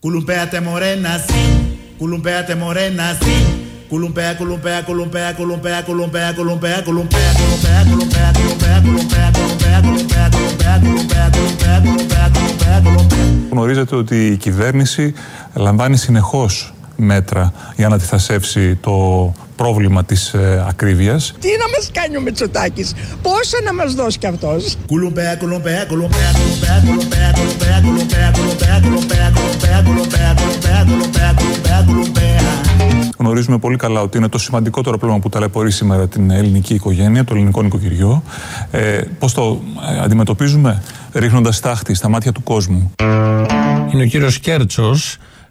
Κουλπέρα μορένα, συ, πουλουνπέτε μρένα, συγγνώση, πουλούα κουλούπα, κουμπέα, κουλπένα, κουμπέα, κολπέρα, κολυπέ, κουλπένα, κολυμπαίου, γνωρίζετε ότι η κυβέρνηση λαμβάνει συνεχώ μέτρα για να διθασεύσει το πρόβλημα τη ακρίβεια. Τι να μα κάνει ο Μετσοτάκη, πόσα να μα δώσει κι αυτός. Γνωρίζουμε πολύ καλά ότι είναι το σημαντικότερο πρόβλημα που ταλαιπωρεί σήμερα την ελληνική οικογένεια, το ελληνικό νοικοκυριό. Ε, το αντιμετωπίζουμε, ρίχνοντας τάχτη στα μάτια του κόσμου. Είναι ο κύριο Κέρτσο.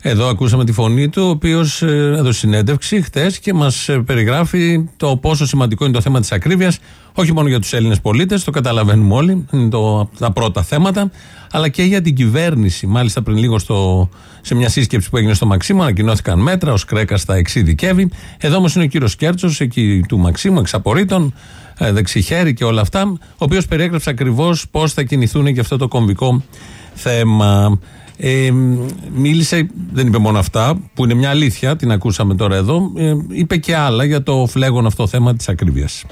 Εδώ ακούσαμε τη φωνή του, ο οποίος έδωσε συνέντευξη χτες και μας περιγράφει το πόσο σημαντικό είναι το θέμα της ακρίβειας, όχι μόνο για τους Έλληνες πολίτες, το καταλαβαίνουμε όλοι, είναι το, τα πρώτα θέματα, αλλά και για την κυβέρνηση. Μάλιστα, πριν λίγο στο, σε μια σύσκεψη που έγινε στο Μαξίμου, ανακοινώθηκαν μέτρα, ο Κρέκα τα εξειδικεύει. Εδώ όμως είναι ο κύριος Κέρτσος, εκεί του Μαξίμου, εξ απορρίτων, ε, δεξιχέρι και όλα αυτά, ο οποίος περιέγραψε ακριβώς πώς θα κινηθούν για αυτό το κομβικό θέμα. Ε, μίλησε, δεν είπε μόνο αυτά, που είναι μια αλήθεια, την ακούσαμε τώρα εδώ, ε, είπε και άλλα για το φλέγον αυτό θέμα της ακρίβειας.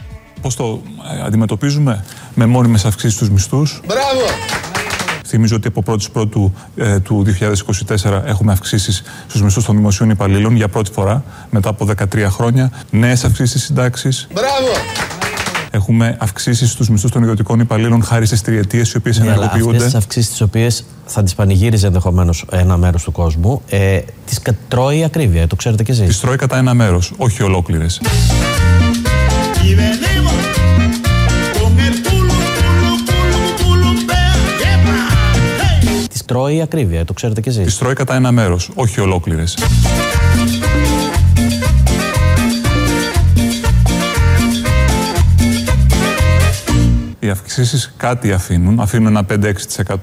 Πώς το ε, αντιμετωπίζουμε με μόνιμες αυξήσεις στου μισθούς; Μπράβο! Θυμίζω ότι από 1η Πρώτου ε, του 2024 έχουμε αυξήσεις στους μισθούς των δημοσίων υπαλλήλων για πρώτη φορά μετά από 13 χρόνια. Νέες αυξήσεις συντάξεις. Μπράβο! Έχουμε αυξήσεις στους μισθούς των ιδιωτικών υπαλλήλων χάρη στις τριετίες οι οποίες Ναι, αλλά αυτές ενεργοποιούνται. τις αυξήσεις τις οποίες θα τις πανηγύριζε ενδεχομένως ένα μέρος του κόσμου, ε, τις τρώει η ακρίβεια, το ξέρετε κι εσείς. Τις τρώει κατά ένα μέρος, όχι ολόκληρες. Y venimos con el culo, culo, culo, culumpea. ¡Yepa! ¡Hey! Τις τρώει η ακρίβεια, το ξέρετε κι εσείς. Τις τρώει κατά ένα μέρος, όχι ολόκληρες. Οι αυξήσεις κάτι αφήνουν. Αφήνουν ένα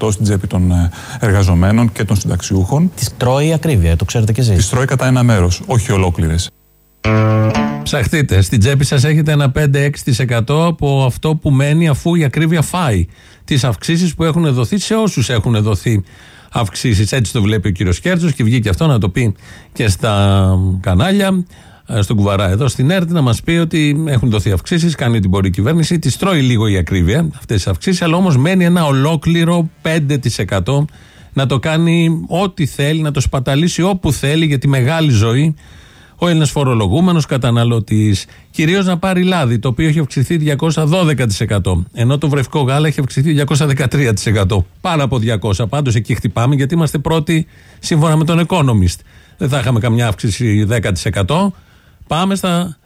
5-6% στην τσέπη των ε, εργαζομένων και των συνταξιούχων. Τι τρώει η ακρίβεια, το ξέρετε κι εσείς. Τι τρώει κατά ένα μέρος, όχι ολόκληρες. Ψαχτείτε, στην τσέπη σας έχετε ένα 5-6% από αυτό που μένει αφού η ακρίβεια φάει τις αυξήσεις που έχουν δοθεί σε όσους έχουν δοθεί αυξήσεις. Έτσι το βλέπει ο κύριος Κέρτσος και βγήκε αυτό να το πει και στα κανάλια, ε, στον κουβαρά εδώ στην ΕΡΤ να μας πει ότι έχουν δοθεί αυξήσεις, κάνει ό,τι μπορεί η κυβέρνηση, τις τρώει λίγο η ακρίβεια αυτές τις αυξήσεις, αλλά όμως μένει ένα ολόκληρο 5% να το κάνει ό,τι θέλει, να το σπαταλήσει όπου θέλει για τη μεγάλη ζωή ο Έλληνας φορολογούμενος καταναλωτής. Κυρίως να πάρει λάδι, το οποίο έχει αυξηθεί 212%. Ενώ το βρεφικό γάλα έχει αυξηθεί 213%. Πάρα από 200. Πάντως εκεί χτυπάμε, γιατί είμαστε πρώτοι σύμφωνα με τον Economist. Δεν θα είχαμε καμιά αύξηση 10%. Πάμε στα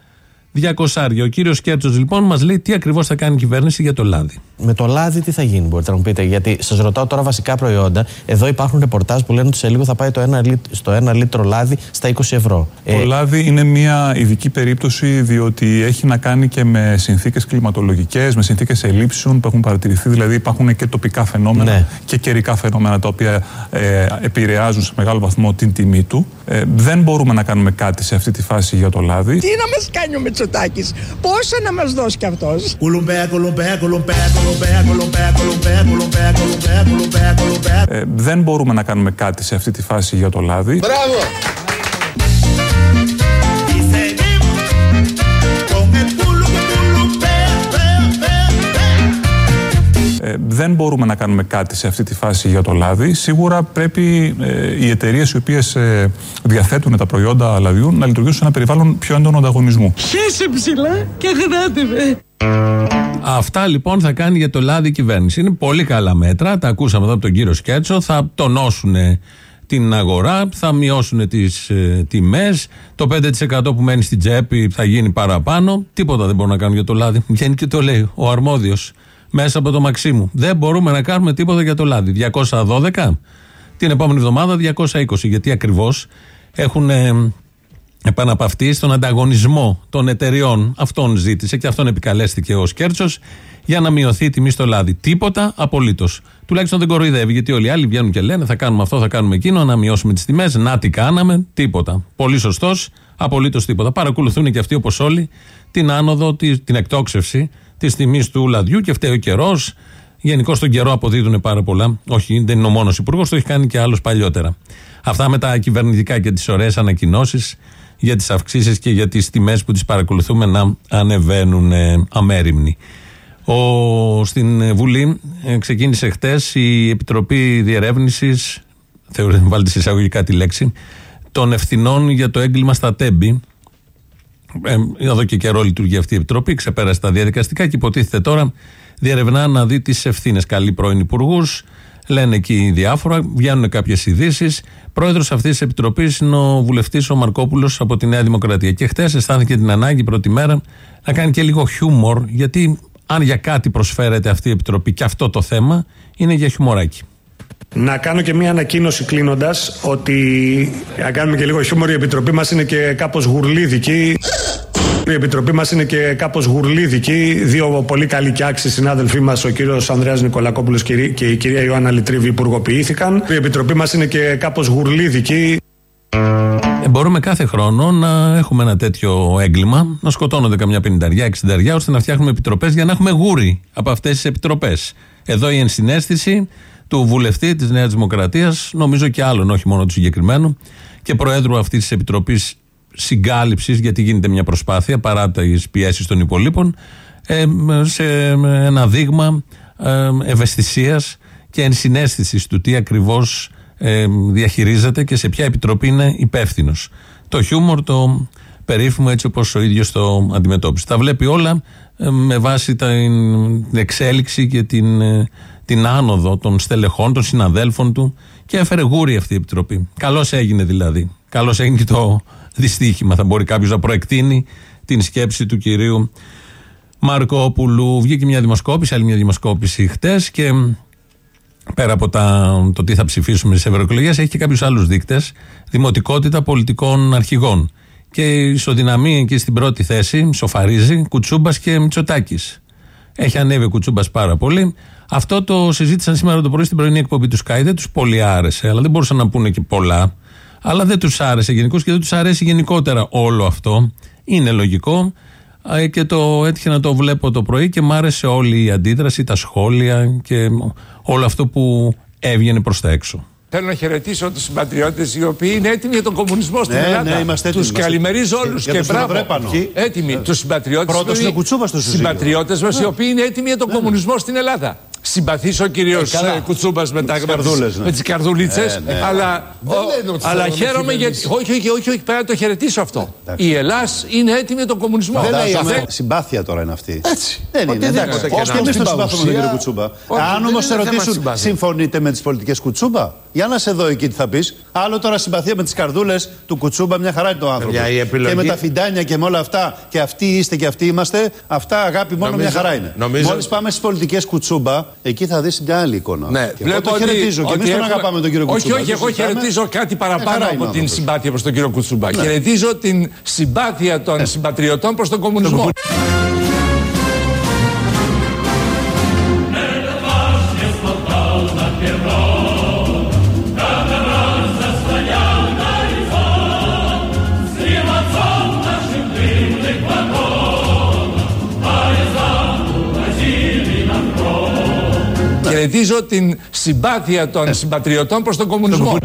200. Ο κύριος Κέρτσο λοιπόν μας λέει τι ακριβώς θα κάνει η κυβέρνηση για το λάδι. Με το λάδι τι θα γίνει, μπορείτε να μου πείτε. Γιατί σας ρωτάω τώρα βασικά προϊόντα. Εδώ υπάρχουν ρεπορτάζ που λένε ότι σε λίγο θα πάει το ένα, λίτ- στο 1 λίτρο λάδι στα 20 ευρώ. Το Ε, λάδι είναι μια ειδική περίπτωση διότι έχει να κάνει και με συνθήκες κλιματολογικές, με συνθήκες ελλείψεων που έχουν παρατηρηθεί. Δηλαδή υπάρχουν και τοπικά φαινόμενα Ναι. και καιρικά φαινόμενα τα οποία ε, επηρεάζουν σε μεγάλο βαθμό την τιμή του. Ε, δεν μπορούμε να κάνουμε κάτι σε αυτή τη φάση για το λάδι. Τι να μας κάνει ο Μητσοτάκης. Πόσα να μας δώσει κι αυτός; Δεν μπορούμε να κάνουμε κάτι σε αυτή τη φάση για το λάδι. Μπράβο! Δεν μπορούμε να κάνουμε κάτι σε αυτή τη φάση για το λάδι. Σίγουρα πρέπει ε, οι εταιρείες οι οποίες διαθέτουν τα προϊόντα λαδιού να λειτουργήσουν σε ένα περιβάλλον πιο έντονο ανταγωνισμού. Χέσε ψηλά και γράτε με. Αυτά λοιπόν θα κάνει για το λάδι η κυβέρνηση. Είναι πολύ καλά μέτρα. Τα ακούσαμε εδώ από τον κύριο Σκέτσο. Θα τονώσουν την αγορά, θα μειώσουν τις ε, τιμές. Το 5% που μένει στην τσέπη θα γίνει παραπάνω. Τίποτα δεν μπορούν να κάνουν για το λάδι. Βγαίνει και το λέει ο αρμόδιος μέσα από το Μαξίμου. Δεν μπορούμε να κάνουμε τίποτα για το λάδι. 212. Την επόμενη εβδομάδα 220. Γιατί ακριβώς έχουν ε, επαναπαυτεί στον ανταγωνισμό των εταιριών. Αυτόν ζήτησε και αυτόν επικαλέστηκε ο Σκέρτσος για να μειωθεί η τιμή στο λάδι. Τίποτα απολύτως. Τουλάχιστον δεν κοροϊδεύει, γιατί όλοι οι άλλοι βγαίνουν και λένε θα κάνουμε αυτό, θα κάνουμε εκείνο, να μειώσουμε τις τιμές. Να τι κάναμε, τίποτα. Πολύ σωστός, απολύτως τίποτα. Παρακολουθούν και αυτοί όπως όλοι την άνοδο, τη- την εκτόξευση της τιμής του λαδιού και φταίει ο καιρός. Γενικώ στον καιρό αποδίδουν πάρα πολλά. Όχι, δεν είναι ο μόνος υπουργός, το έχει κάνει και άλλος παλιότερα. Αυτά με τα κυβερνητικά και τις ωραίες ανακοινώσεις για τις αυξήσεις και για τις τιμές που τις παρακολουθούμε να ανεβαίνουν ε, αμέριμνοι. Ο, στην Βουλή ε, ξεκίνησε χτες η Επιτροπή Διερεύνησης, θεωρείτε βάλτε σε εισαγωγικά τη λέξη, των ευθυνών για το έγκλημα στα Τέμπη. Ε, εδώ και καιρό λειτουργεί αυτή η Επιτροπή, ξεπέρασε τα διαδικαστικά και υποτίθεται τώρα διερευνά να δει τις ευθύνες. Καλοί πρώην υπουργούς, λένε εκεί διάφορα, βγαίνουν κάποιες ειδήσεις. Πρόεδρος αυτής της επιτροπής είναι ο βουλευτής ο Μαρκόπουλος από τη Νέα Δημοκρατία. Και χθε αισθάνθηκε την ανάγκη πρώτη μέρα να κάνει και λίγο χιούμορ, γιατί αν για κάτι προσφέρεται αυτή η επιτροπή και αυτό το θέμα, είναι για χιουμοράκι. Να κάνω και μία ανακοίνωση κλείνοντας ότι. Να κάνουμε και λίγο χιούμορ, η επιτροπή μας είναι και κάπως γουρλίδικη. Η επιτροπή μας είναι και κάπως γουρλίδικη. Δύο πολύ καλοί και άξιοι συνάδελφοί μας, ο κύριος Ανδρέας Νικολακόπουλος και η κυρία Ιωάννα Λιτρίβη, υπουργοποιήθηκαν. Η επιτροπή μας είναι και κάπως γουρλίδικη. Ε, μπορούμε κάθε χρόνο να έχουμε ένα τέτοιο έγκλημα, να σκοτώνονται καμιά πενηνταριά, εξηνταριά, ώστε να φτιάχνουμε επιτροπές για να έχουμε γούρι από αυτές τις επιτροπές. Εδώ η ενσυναίσθηση του βουλευτή της Νέας Δημοκρατίας, νομίζω και άλλων, όχι μόνο του συγκεκριμένου, και προέδρου αυτής της επιτροπής συγκάλυψης, γιατί γίνεται μια προσπάθεια παρά τις πιέσεις των υπολείπων, ε, σε ένα δείγμα ε, ευαισθησίας και ενσυναίσθησης του τι ακριβώς ε, διαχειρίζεται και σε ποια επιτροπή είναι υπεύθυνος. Το χιούμορ, το περίφημο έτσι όπως ο ίδιος το αντιμετώπισε. Τα βλέπει όλα ε, με βάση την εξέλιξη και την, ε, την άνοδο των στελεχών, των συναδέλφων του και έφερε γούρι αυτή η επιτροπή. Καλώς έγινε δηλαδή. Καλώς έγινε και το δυστύχημα. Θα μπορεί κάποιος να προεκτείνει την σκέψη του κυρίου Μαρκόπουλου. Βγήκε μια δημοσκόπηση, άλλη μια δημοσκόπηση χτες και πέρα από τα, το τι θα ψηφίσουμε στις ευρωεκλογές, έχει και κάποιους άλλους δείκτες. Δημοτικότητα πολιτικών αρχηγών. Και ισοδυναμεί εκεί στην πρώτη θέση, σοφαρίζει, Κουτσούμπας και Μητσοτάκης. Έχει ανέβει ο Κουτσούμπας πάρα πολύ. Αυτό το συζήτησαν σήμερα το πρωί στην πρωινή εκπομπή του Sky. Δεν τους πολύ άρεσε, αλλά δεν μπορούσαν να πούνε και πολλά. Αλλά δεν τους άρεσε γενικώς και δεν τους αρέσει γενικότερα όλο αυτό. Είναι λογικό. Και το έτυχε να το βλέπω το πρωί και μ' άρεσε όλη η αντίδραση, τα σχόλια και όλο αυτό που έβγαινε προς τα έξω. Θέλω να χαιρετήσω τους συμπατριώτες οι οποίοι είναι έτοιμοι για τον κομμουνισμό στην Ναι, Ελλάδα. ναι, είμαστε έτοιμοι. Τους καλημερίζω όλους Για και τον μπράβο. Σιδηροπρέπανο. Έτοιμοι. Τους συμπατριώτες Πρώτος είναι ο Κουτσούμπας στο συζύγιο. Συμπατριώτες μας οι οποίοι είναι έτοιμοι για τον κομμουνισμό στην Ελλάδα. Συμπαθήσω ο κύριο καλά. Κουτσούμπας με, τα- τις καρδούλες, ναι. με τις καρδούλίτσε. Ε, ναι. Αλλά, Δεν ο- λένε ότι αλλά θέλουν να χαίρομαι γιατί. κυβερνήσει. Όχι, όχι, όχι, όχι, πρέπει να το χαιρετήσω αυτό. Η Ελλάδα είναι έτοιμη για τον κομμουνισμό. Δεν λέει Δεν- αμέ- Συμπάθεια τώρα είναι αυτή. Έτσι. Δεν είναι. Οτιδήποτε Εντάξει. και Πώ να και είναι. εμείς Στην το συμπάθουμε με τον παρουσία- κύριο Κουτσούμπα. Όχι, Αν δεν όμως είναι σε θέμα ρωτήσουν, συμπάθεια. συμφωνείτε με τις πολιτικές Κουτσούμπα; Για να σε δω εκεί τι θα πεις. Άλλο τώρα συμπαθία με τις καρδούλες του Κουτσούμπα, μια χαρά είναι το άνθρωπο. Παιδιά, η επιλογή- Και με τα φιντάνια και με όλα αυτά. Και αυτοί είστε και αυτοί είμαστε. Αυτά αγάπη μόνο Νομίζω- μια χαρά είναι. νομίζω- Μόλις πάμε στις πολιτικές Κουτσούμπα, εκεί θα δεις μια άλλη εικόνα. Ναι, Και εγώ το χαιρετίζω. Και ότι εμεί τον έχουμε- αγαπάμε τον κύριο όχι, Κουτσούμπα. Όχι, δεν εγώ συζητάμε. χαιρετίζω κάτι Μια παραπάνω χαρά από είναι ο την άνθρωπος. συμπάθεια προς τον κύριο Κουτσούμπα. Ναι. Χαιρετίζω την συμπάθεια των συμπατριωτών προς τον κομμουνισμό. Χαιρετίζω την συμπάθεια των συμπατριωτών προς τον κομμουνισμό.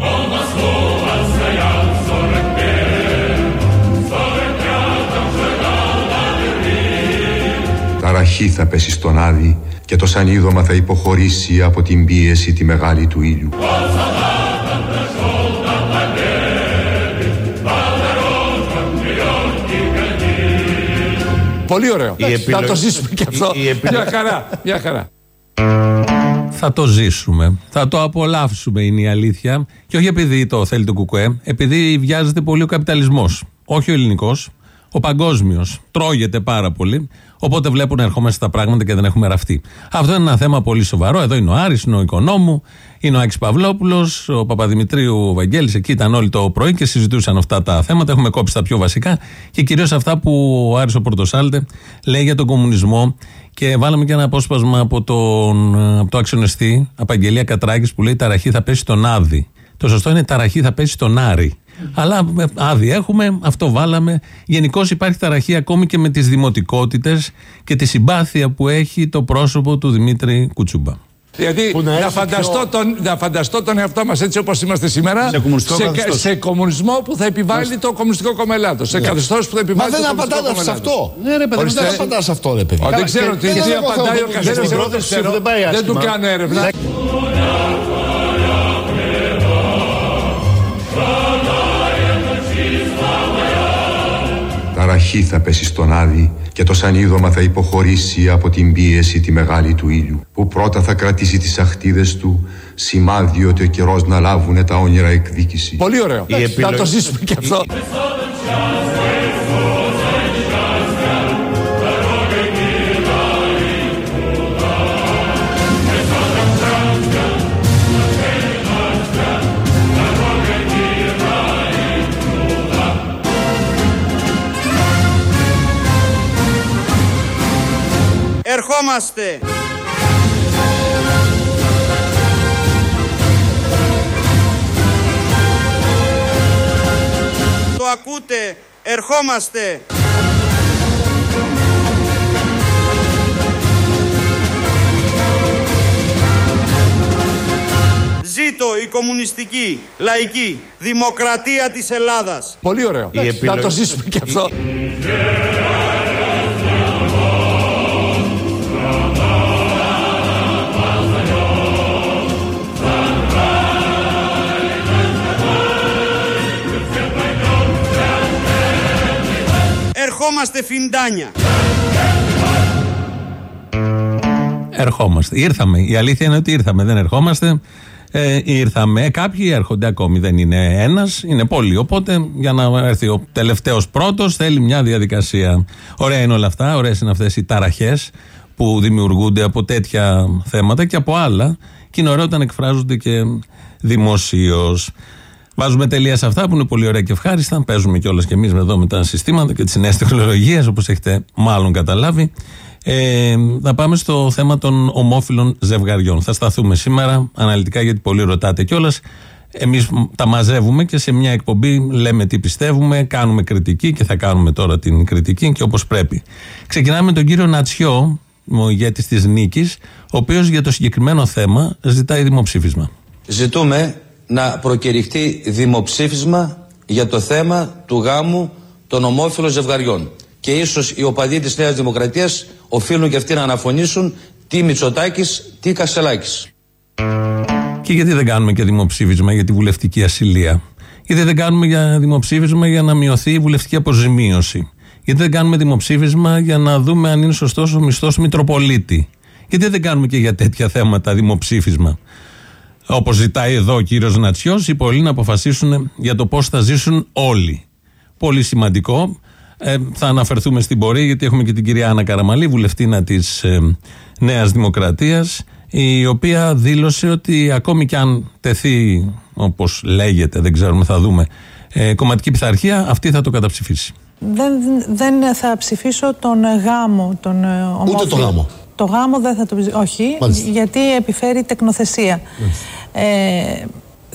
Ταραχή θα πέσει στον Άδη και το σανίδωμα θα υποχωρήσει από την πίεση τη μεγάλη του ήλιου. Πολύ ωραίο. Θα επιλογή- το ζήσουμε και αυτό. η- η επιλογή- Μια χαρά. Μια χαρά. Θα το ζήσουμε. Θα το απολαύσουμε, είναι η αλήθεια. Και όχι επειδή το θέλει το Κουκουέ, επειδή βιάζεται πολύ ο καπιταλισμός. Όχι ο ελληνικός, ο παγκόσμιος. Τρώγεται πάρα πολύ. Οπότε βλέπουν να ερχόμαστε στα πράγματα και δεν έχουμε ραφτεί. Αυτό είναι ένα θέμα πολύ σοβαρό. Εδώ είναι ο Άρης, είναι ο Οικονόμου, είναι ο Άκης Παυλόπουλος, ο Παπαδημητρίου ο Βαγγέλης. Εκεί ήταν όλοι το πρωί και συζητούσαν αυτά τα θέματα. Έχουμε κόψει τα πιο βασικά και κυρίως αυτά που ο Άρης ο Πορτοσάλτε λέει για τον κομμουνισμό. Και βάλαμε και ένα απόσπασμα από, τον, από το αξιονεστή Απαγγελία Κατράκης που λέει Ταραχή θα πέσει στον Άδη. Το σωστό είναι Ταραχή θα πέσει στον Άρη. Αλλά ε, άδει έχουμε, αυτό βάλαμε. Γενικώ υπάρχει ταραχή ακόμη και με τις δημοτικότητες και τη συμπάθεια που έχει το πρόσωπο του Δημήτρη Κουτσούμπα. Γιατί Που να να, έχει φανταστώ πιο- τον, να φανταστώ τον εαυτό μας έτσι όπως είμαστε σήμερα Σε κομμουνιστικό καθεστώς. σε κομμουνισμό που θα επιβάλλει το Κομμουνιστικό Κόμμα Ελλάδος. Σε καθεστώς που θα Μα επιβάλλει δεν το Κομμουνιστικό απαντάτε Κόμμα σε Ελλάδος. αυτό. Ναι, ρε παιδί, Ορίστε. Δεν απαντά σε αυτό, ρε παιδί. Ω, Δεν ξέρω και- τι και τι δεν έχω απαντάει θέμα ο που καθένας. στην Εγώ πρώτη δεν ξέρω. ψήφου δεν πάει Δεν του άσχημα. κάνω έρευνα. Ταραχή θα πέσει στον Άδη και το σανίδωμα θα υποχωρήσει από την πίεση τη μεγάλη του ήλιου που πρώτα θα κρατήσει τις αχτίδες του σημάδι ότι ο καιρός να λάβουνε τα όνειρα εκδίκησης. Πολύ ωραίο. Να το ζήσουμε και αυτό. Ερχόμαστε. Το ακούτε. Ερχόμαστε. Ζήτω η κομμουνιστική, λαϊκή, δημοκρατία της Ελλάδας. Πολύ ωραίο. Να το ζήσουμε και αυτό. Ερχόμαστε φιντάνια. Ερχόμαστε. Ήρθαμε. Η αλήθεια είναι ότι ήρθαμε. Δεν ερχόμαστε. Ε, ήρθαμε. Κάποιοι έρχονται ακόμη. Δεν είναι ένας, είναι πολλοί. Οπότε για να έρθει ο τελευταίος πρώτος θέλει μια διαδικασία. Ωραία είναι όλα αυτά. Ωραίες είναι αυτές οι ταραχές που δημιουργούνται από τέτοια θέματα και από άλλα. Και είναι ωραίο όταν εκφράζονται και δημοσίως. Βάζουμε τελεία σε αυτά που είναι πολύ ωραία και ευχάριστα. Παίζουμε κιόλας κι εμείς εδώ με τα συστήματα και τις νέες τεχνολογίες, όπως έχετε μάλλον καταλάβει. Ε, θα πάμε στο θέμα των ομόφυλων ζευγαριών. Θα σταθούμε σήμερα αναλυτικά γιατί πολύ ρωτάτε κιόλας. Εμείς τα μαζεύουμε και σε μια εκπομπή λέμε τι πιστεύουμε, κάνουμε κριτική και θα κάνουμε τώρα την κριτική και όπως πρέπει. Ξεκινάμε με τον κύριο Νατσιό, ο ηγέτης της Νίκης, ο οποίος για το συγκεκριμένο θέμα ζητάει δημοψήφισμα. Ζητούμε να προκηρυχτεί δημοψήφισμα για το θέμα του γάμου των ομόφυλων ζευγαριών. Και ίσως οι οπαδοί της Νέας Δημοκρατίας οφείλουν και αυτοί να αναφωνήσουν τι Μητσοτάκης, τι Κασελάκης. Και γιατί δεν κάνουμε και δημοψήφισμα για τη βουλευτική ασυλία; Γιατί δεν κάνουμε για δημοψήφισμα για να μειωθεί η βουλευτική αποζημίωση; Γιατί δεν κάνουμε δημοψήφισμα για να δούμε αν είναι σωστός ο μισθός Μητροπολίτη; Γιατί δεν κάνουμε και για τέτοια θέματα δημοψήφισμα; Όπως ζητάει εδώ ο κύριος Νατσιός, οι πολλοί να αποφασίσουν για το πώς θα ζήσουν όλοι. Πολύ σημαντικό. Ε, θα αναφερθούμε στην πορεία, γιατί έχουμε και την κυρία Άννα Καραμαλή, βουλευτήνα της ε, Νέας Δημοκρατίας, η οποία δήλωσε ότι ακόμη κι αν τεθεί, όπως λέγεται, δεν ξέρουμε, θα δούμε, ε, κομματική πειθαρχία, αυτή θα το καταψηφίσει. Δεν, δεν θα ψηφίσω τον γάμο των ε, ομόφυλων. το γάμο. Το γάμο δεν θα το ψηφίσω. Όχι, Μάλιστα. γιατί επιφέρει τεκνοθεσία. Ε,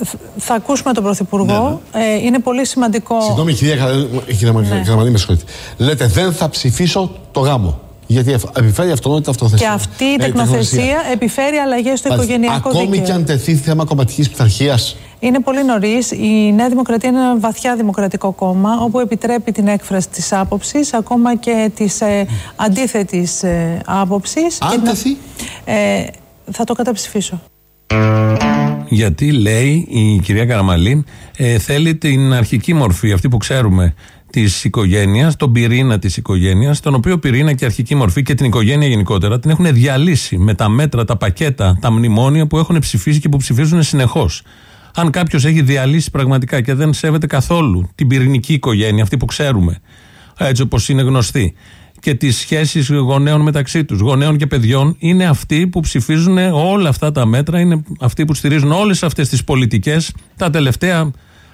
θ- θα ακούσουμε τον Πρωθυπουργό. Ε, είναι πολύ σημαντικό. Ναι, Συγγνώμη, κυρία Καρα- κυρία Μα- Ναι. Καραμανή, με συγχωρείτε. Λέτε δεν θα ψηφίσω το γάμο. Γιατί εφ- επιφέρει αυτονότητα αυτοθεσία. Και αυτή η Ε, τεκνοθεσία επιφέρει αλλαγές στο Μάλιστα. οικογενειακό Ακόμη δίκαιο. και αν τεθεί θέμα κομματικής πειθαρχίας. Είναι πολύ νωρίς. Η Νέα Δημοκρατία είναι ένα βαθιά δημοκρατικό κόμμα, όπου επιτρέπει την έκφραση της άποψης, ακόμα και της ε, αντίθετης ε, άποψης. Αν τεθεί. Ε, θα το καταψηφίσω. Γιατί λέει η κυρία Καραμαλή, ε, θέλει την αρχική μορφή, αυτή που ξέρουμε της οικογένειας, τον πυρήνα της οικογένειας, τον οποίο πυρήνα και αρχική μορφή και την οικογένεια γενικότερα την έχουν διαλύσει με τα μέτρα, τα πακέτα, τα μνημόνια που έχουν ψηφίσει και που ψηφίζουν συνεχώς. Αν κάποιος έχει διαλύσει πραγματικά και δεν σέβεται καθόλου την πυρηνική οικογένεια, αυτή που ξέρουμε, έτσι όπως είναι γνωστή, και τις σχέσεις γονέων μεταξύ τους, γονέων και παιδιών, είναι αυτοί που ψηφίζουν όλα αυτά τα μέτρα, είναι αυτοί που στηρίζουν όλες αυτές τις πολιτικές τα τελευταία.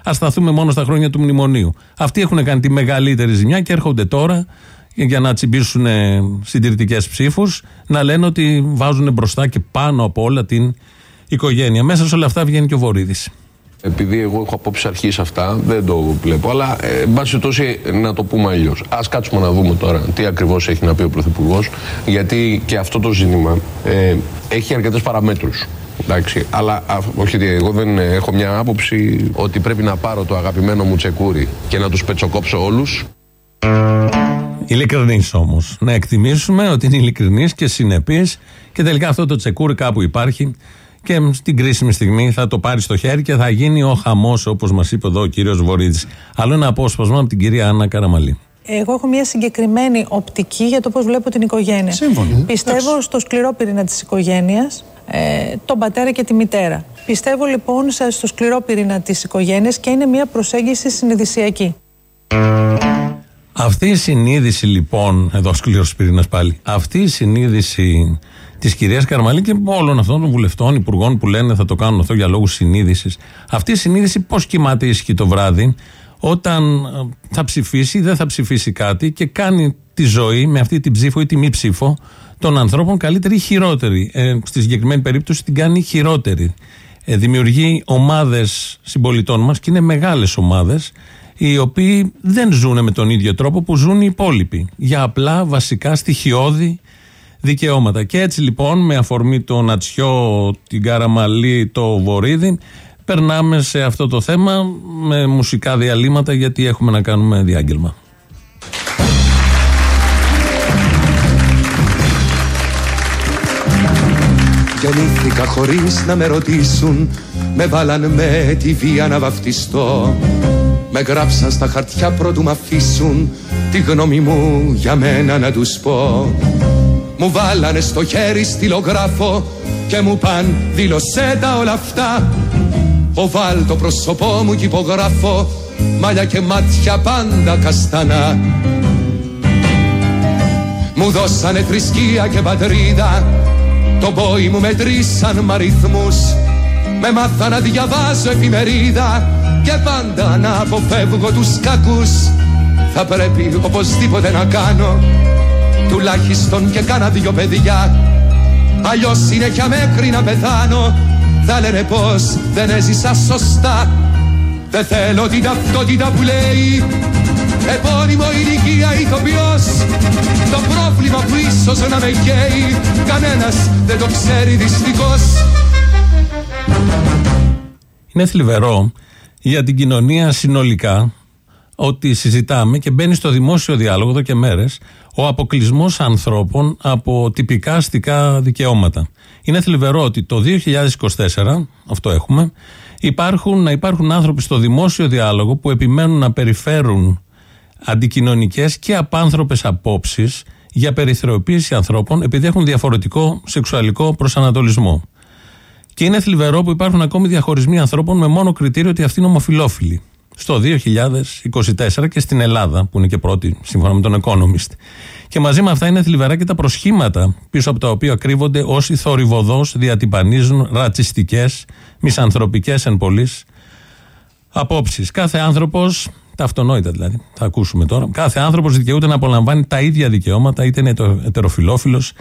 Α σταθούμε μόνο στα χρόνια του μνημονίου. Αυτοί έχουν κάνει τη μεγαλύτερη ζημιά και έρχονται τώρα για να τσιμπήσουν συντηρητικές ψήφους, να λένε ότι βάζουν μπροστά και πάνω από όλα την οικογένεια. Μέσα σε όλα αυτά βγαίνει και ο Βορύδης. Επειδή εγώ έχω απόψεις αρχής αυτά, δεν το βλέπω. Αλλά, ε, εν πάση περιπτώσει, να το πούμε αλλιώς. Α κάτσουμε να δούμε τώρα τι ακριβώς έχει να πει ο Πρωθυπουργός. Γιατί και αυτό το ζήτημα ε, έχει αρκετές παραμέτρους. Εντάξει, αλλά α, όχι ότι εγώ δεν έχω μια άποψη ότι πρέπει να πάρω το αγαπημένο μου τσεκούρι και να τους πετσοκόψω όλους. Ειλικρινή όμως. Να εκτιμήσουμε ότι είναι ειλικρινή και συνεπή και τελικά αυτό το τσεκούρι κάπου υπάρχει και στην κρίσιμη στιγμή θα το πάρει στο χέρι και θα γίνει ο χαμός όπως μας είπε εδώ ο κύριος Βορύδης. Άλλο ένα απόσπασμα από την κυρία Άννα Καραμαλή. Εγώ έχω μια συγκεκριμένη οπτική για το πώς βλέπω την οικογένεια. Σύμφωνο. Πιστεύω στο σκληρό πυρήνα της οικογένειας, ε, τον πατέρα και τη μητέρα. Πιστεύω λοιπόν σε- στο σκληρό πυρήνα της οικογένειας και είναι μια προσέγγιση συνειδησιακή. Αυτή η συνείδηση λοιπόν, εδώ σκληρός πυρήνας πάλι, αυτή η συνείδηση της κυρίας Καρμαλή και όλων αυτών των βουλευτών, υπουργών που λένε θα το κάνουν αυτό για λόγους συνείδησης, αυτή η συνείδηση πώς κοιμάται ήσυχη το βράδυ, όταν ε, θα ψηφίσει ή δεν θα ψηφίσει κάτι και κάνει τη ζωή με αυτή την ψήφο ή τη μη ψήφο των ανθρώπων καλύτερη ή χειρότερη. Ε, στη συγκεκριμένη περίπτωση την κάνει χειρότερη. Ε, δημιουργεί ομάδες συμπολιτών μας και είναι μεγάλες ομάδες οι οποίοι δεν ζουν με τον ίδιο τρόπο που ζουν οι υπόλοιποι. Για απλά βασικά στοιχειώδη δικαιώματα. Και έτσι λοιπόν με αφορμή το Νατσιό, την Καραμαλή, το Βορύδι περνάμε σε αυτό το θέμα με μουσικά διαλύματα γιατί έχουμε να κάνουμε διάγγελμα. Γεννήθηκα χωρίς να με ρωτήσουν. Με βάλαν με τη βία να βαφτιστώ. Με γράψαν στα χαρτιά πρώτου μ' αφήσουν. Τη γνώμη μου για μένα να τους πω. Μου βάλανε στο χέρι στυλογράφο Και μου παν δήλωσέ τα όλα αυτά. Οβάλ το πρόσωπό μου κι υπογράφω. Μάλια και μάτια πάντα καστανά. Μου δώσανε θρησκεία και πατρίδα Το πόη μου μετρήσαν μ' αριθμούς Με μάθα να διαβάζω εφημερίδα Και πάντα να αποφεύγω τους κακούς. Θα πρέπει οπωσδήποτε να κάνω Τουλάχιστον και κάνα δυο παιδιά. Αλλιώς συνέχεια μέχρι να πεθάνω Θα λένε πως δεν έζησα σωστά. Δεν θέλω την ταυτότητα που λέει Επώνυμο ηλικία ηθοποιός Το πρόβλημα που ίσως να με καίει Κανένας δεν το ξέρει δυστυχώς Είναι θλιβερό για την κοινωνία συνολικά ότι συζητάμε και μπαίνει στο δημόσιο διάλογο εδώ και μέρες ο αποκλεισμός ανθρώπων από τυπικά αστικά δικαιώματα. Είναι θλιβερό ότι το 2024, αυτό έχουμε, υπάρχουν, να υπάρχουν άνθρωποι στο δημόσιο διάλογο που επιμένουν να περιφέρουν αντικοινωνικές και απάνθρωπες απόψεις για περιθωριοποίηση ανθρώπων επειδή έχουν διαφορετικό σεξουαλικό προσανατολισμό. Και είναι θλιβερό που υπάρχουν ακόμη διαχωρισμοί ανθρώπων με μόνο κριτήριο ότι αυτοί είναι ομοφιλόφιλοι. Στο 2024 και στην Ελλάδα, που είναι και πρώτη σύμφωνα με τον Economist. Και μαζί με αυτά είναι θλιβερά και τα προσχήματα πίσω από τα οποία κρύβονται όσοι θορυβωδώς διατυμπανίζουν ρατσιστικές, μισανθρωπικές εν πολλοίς απόψεις. Κάθε άνθρωπος, τα αυτονόητα δηλαδή, θα ακούσουμε τώρα, κάθε άνθρωπος δικαιούται να απολαμβάνει τα ίδια δικαιώματα, είτε είναι ετεροφυλόφιλος,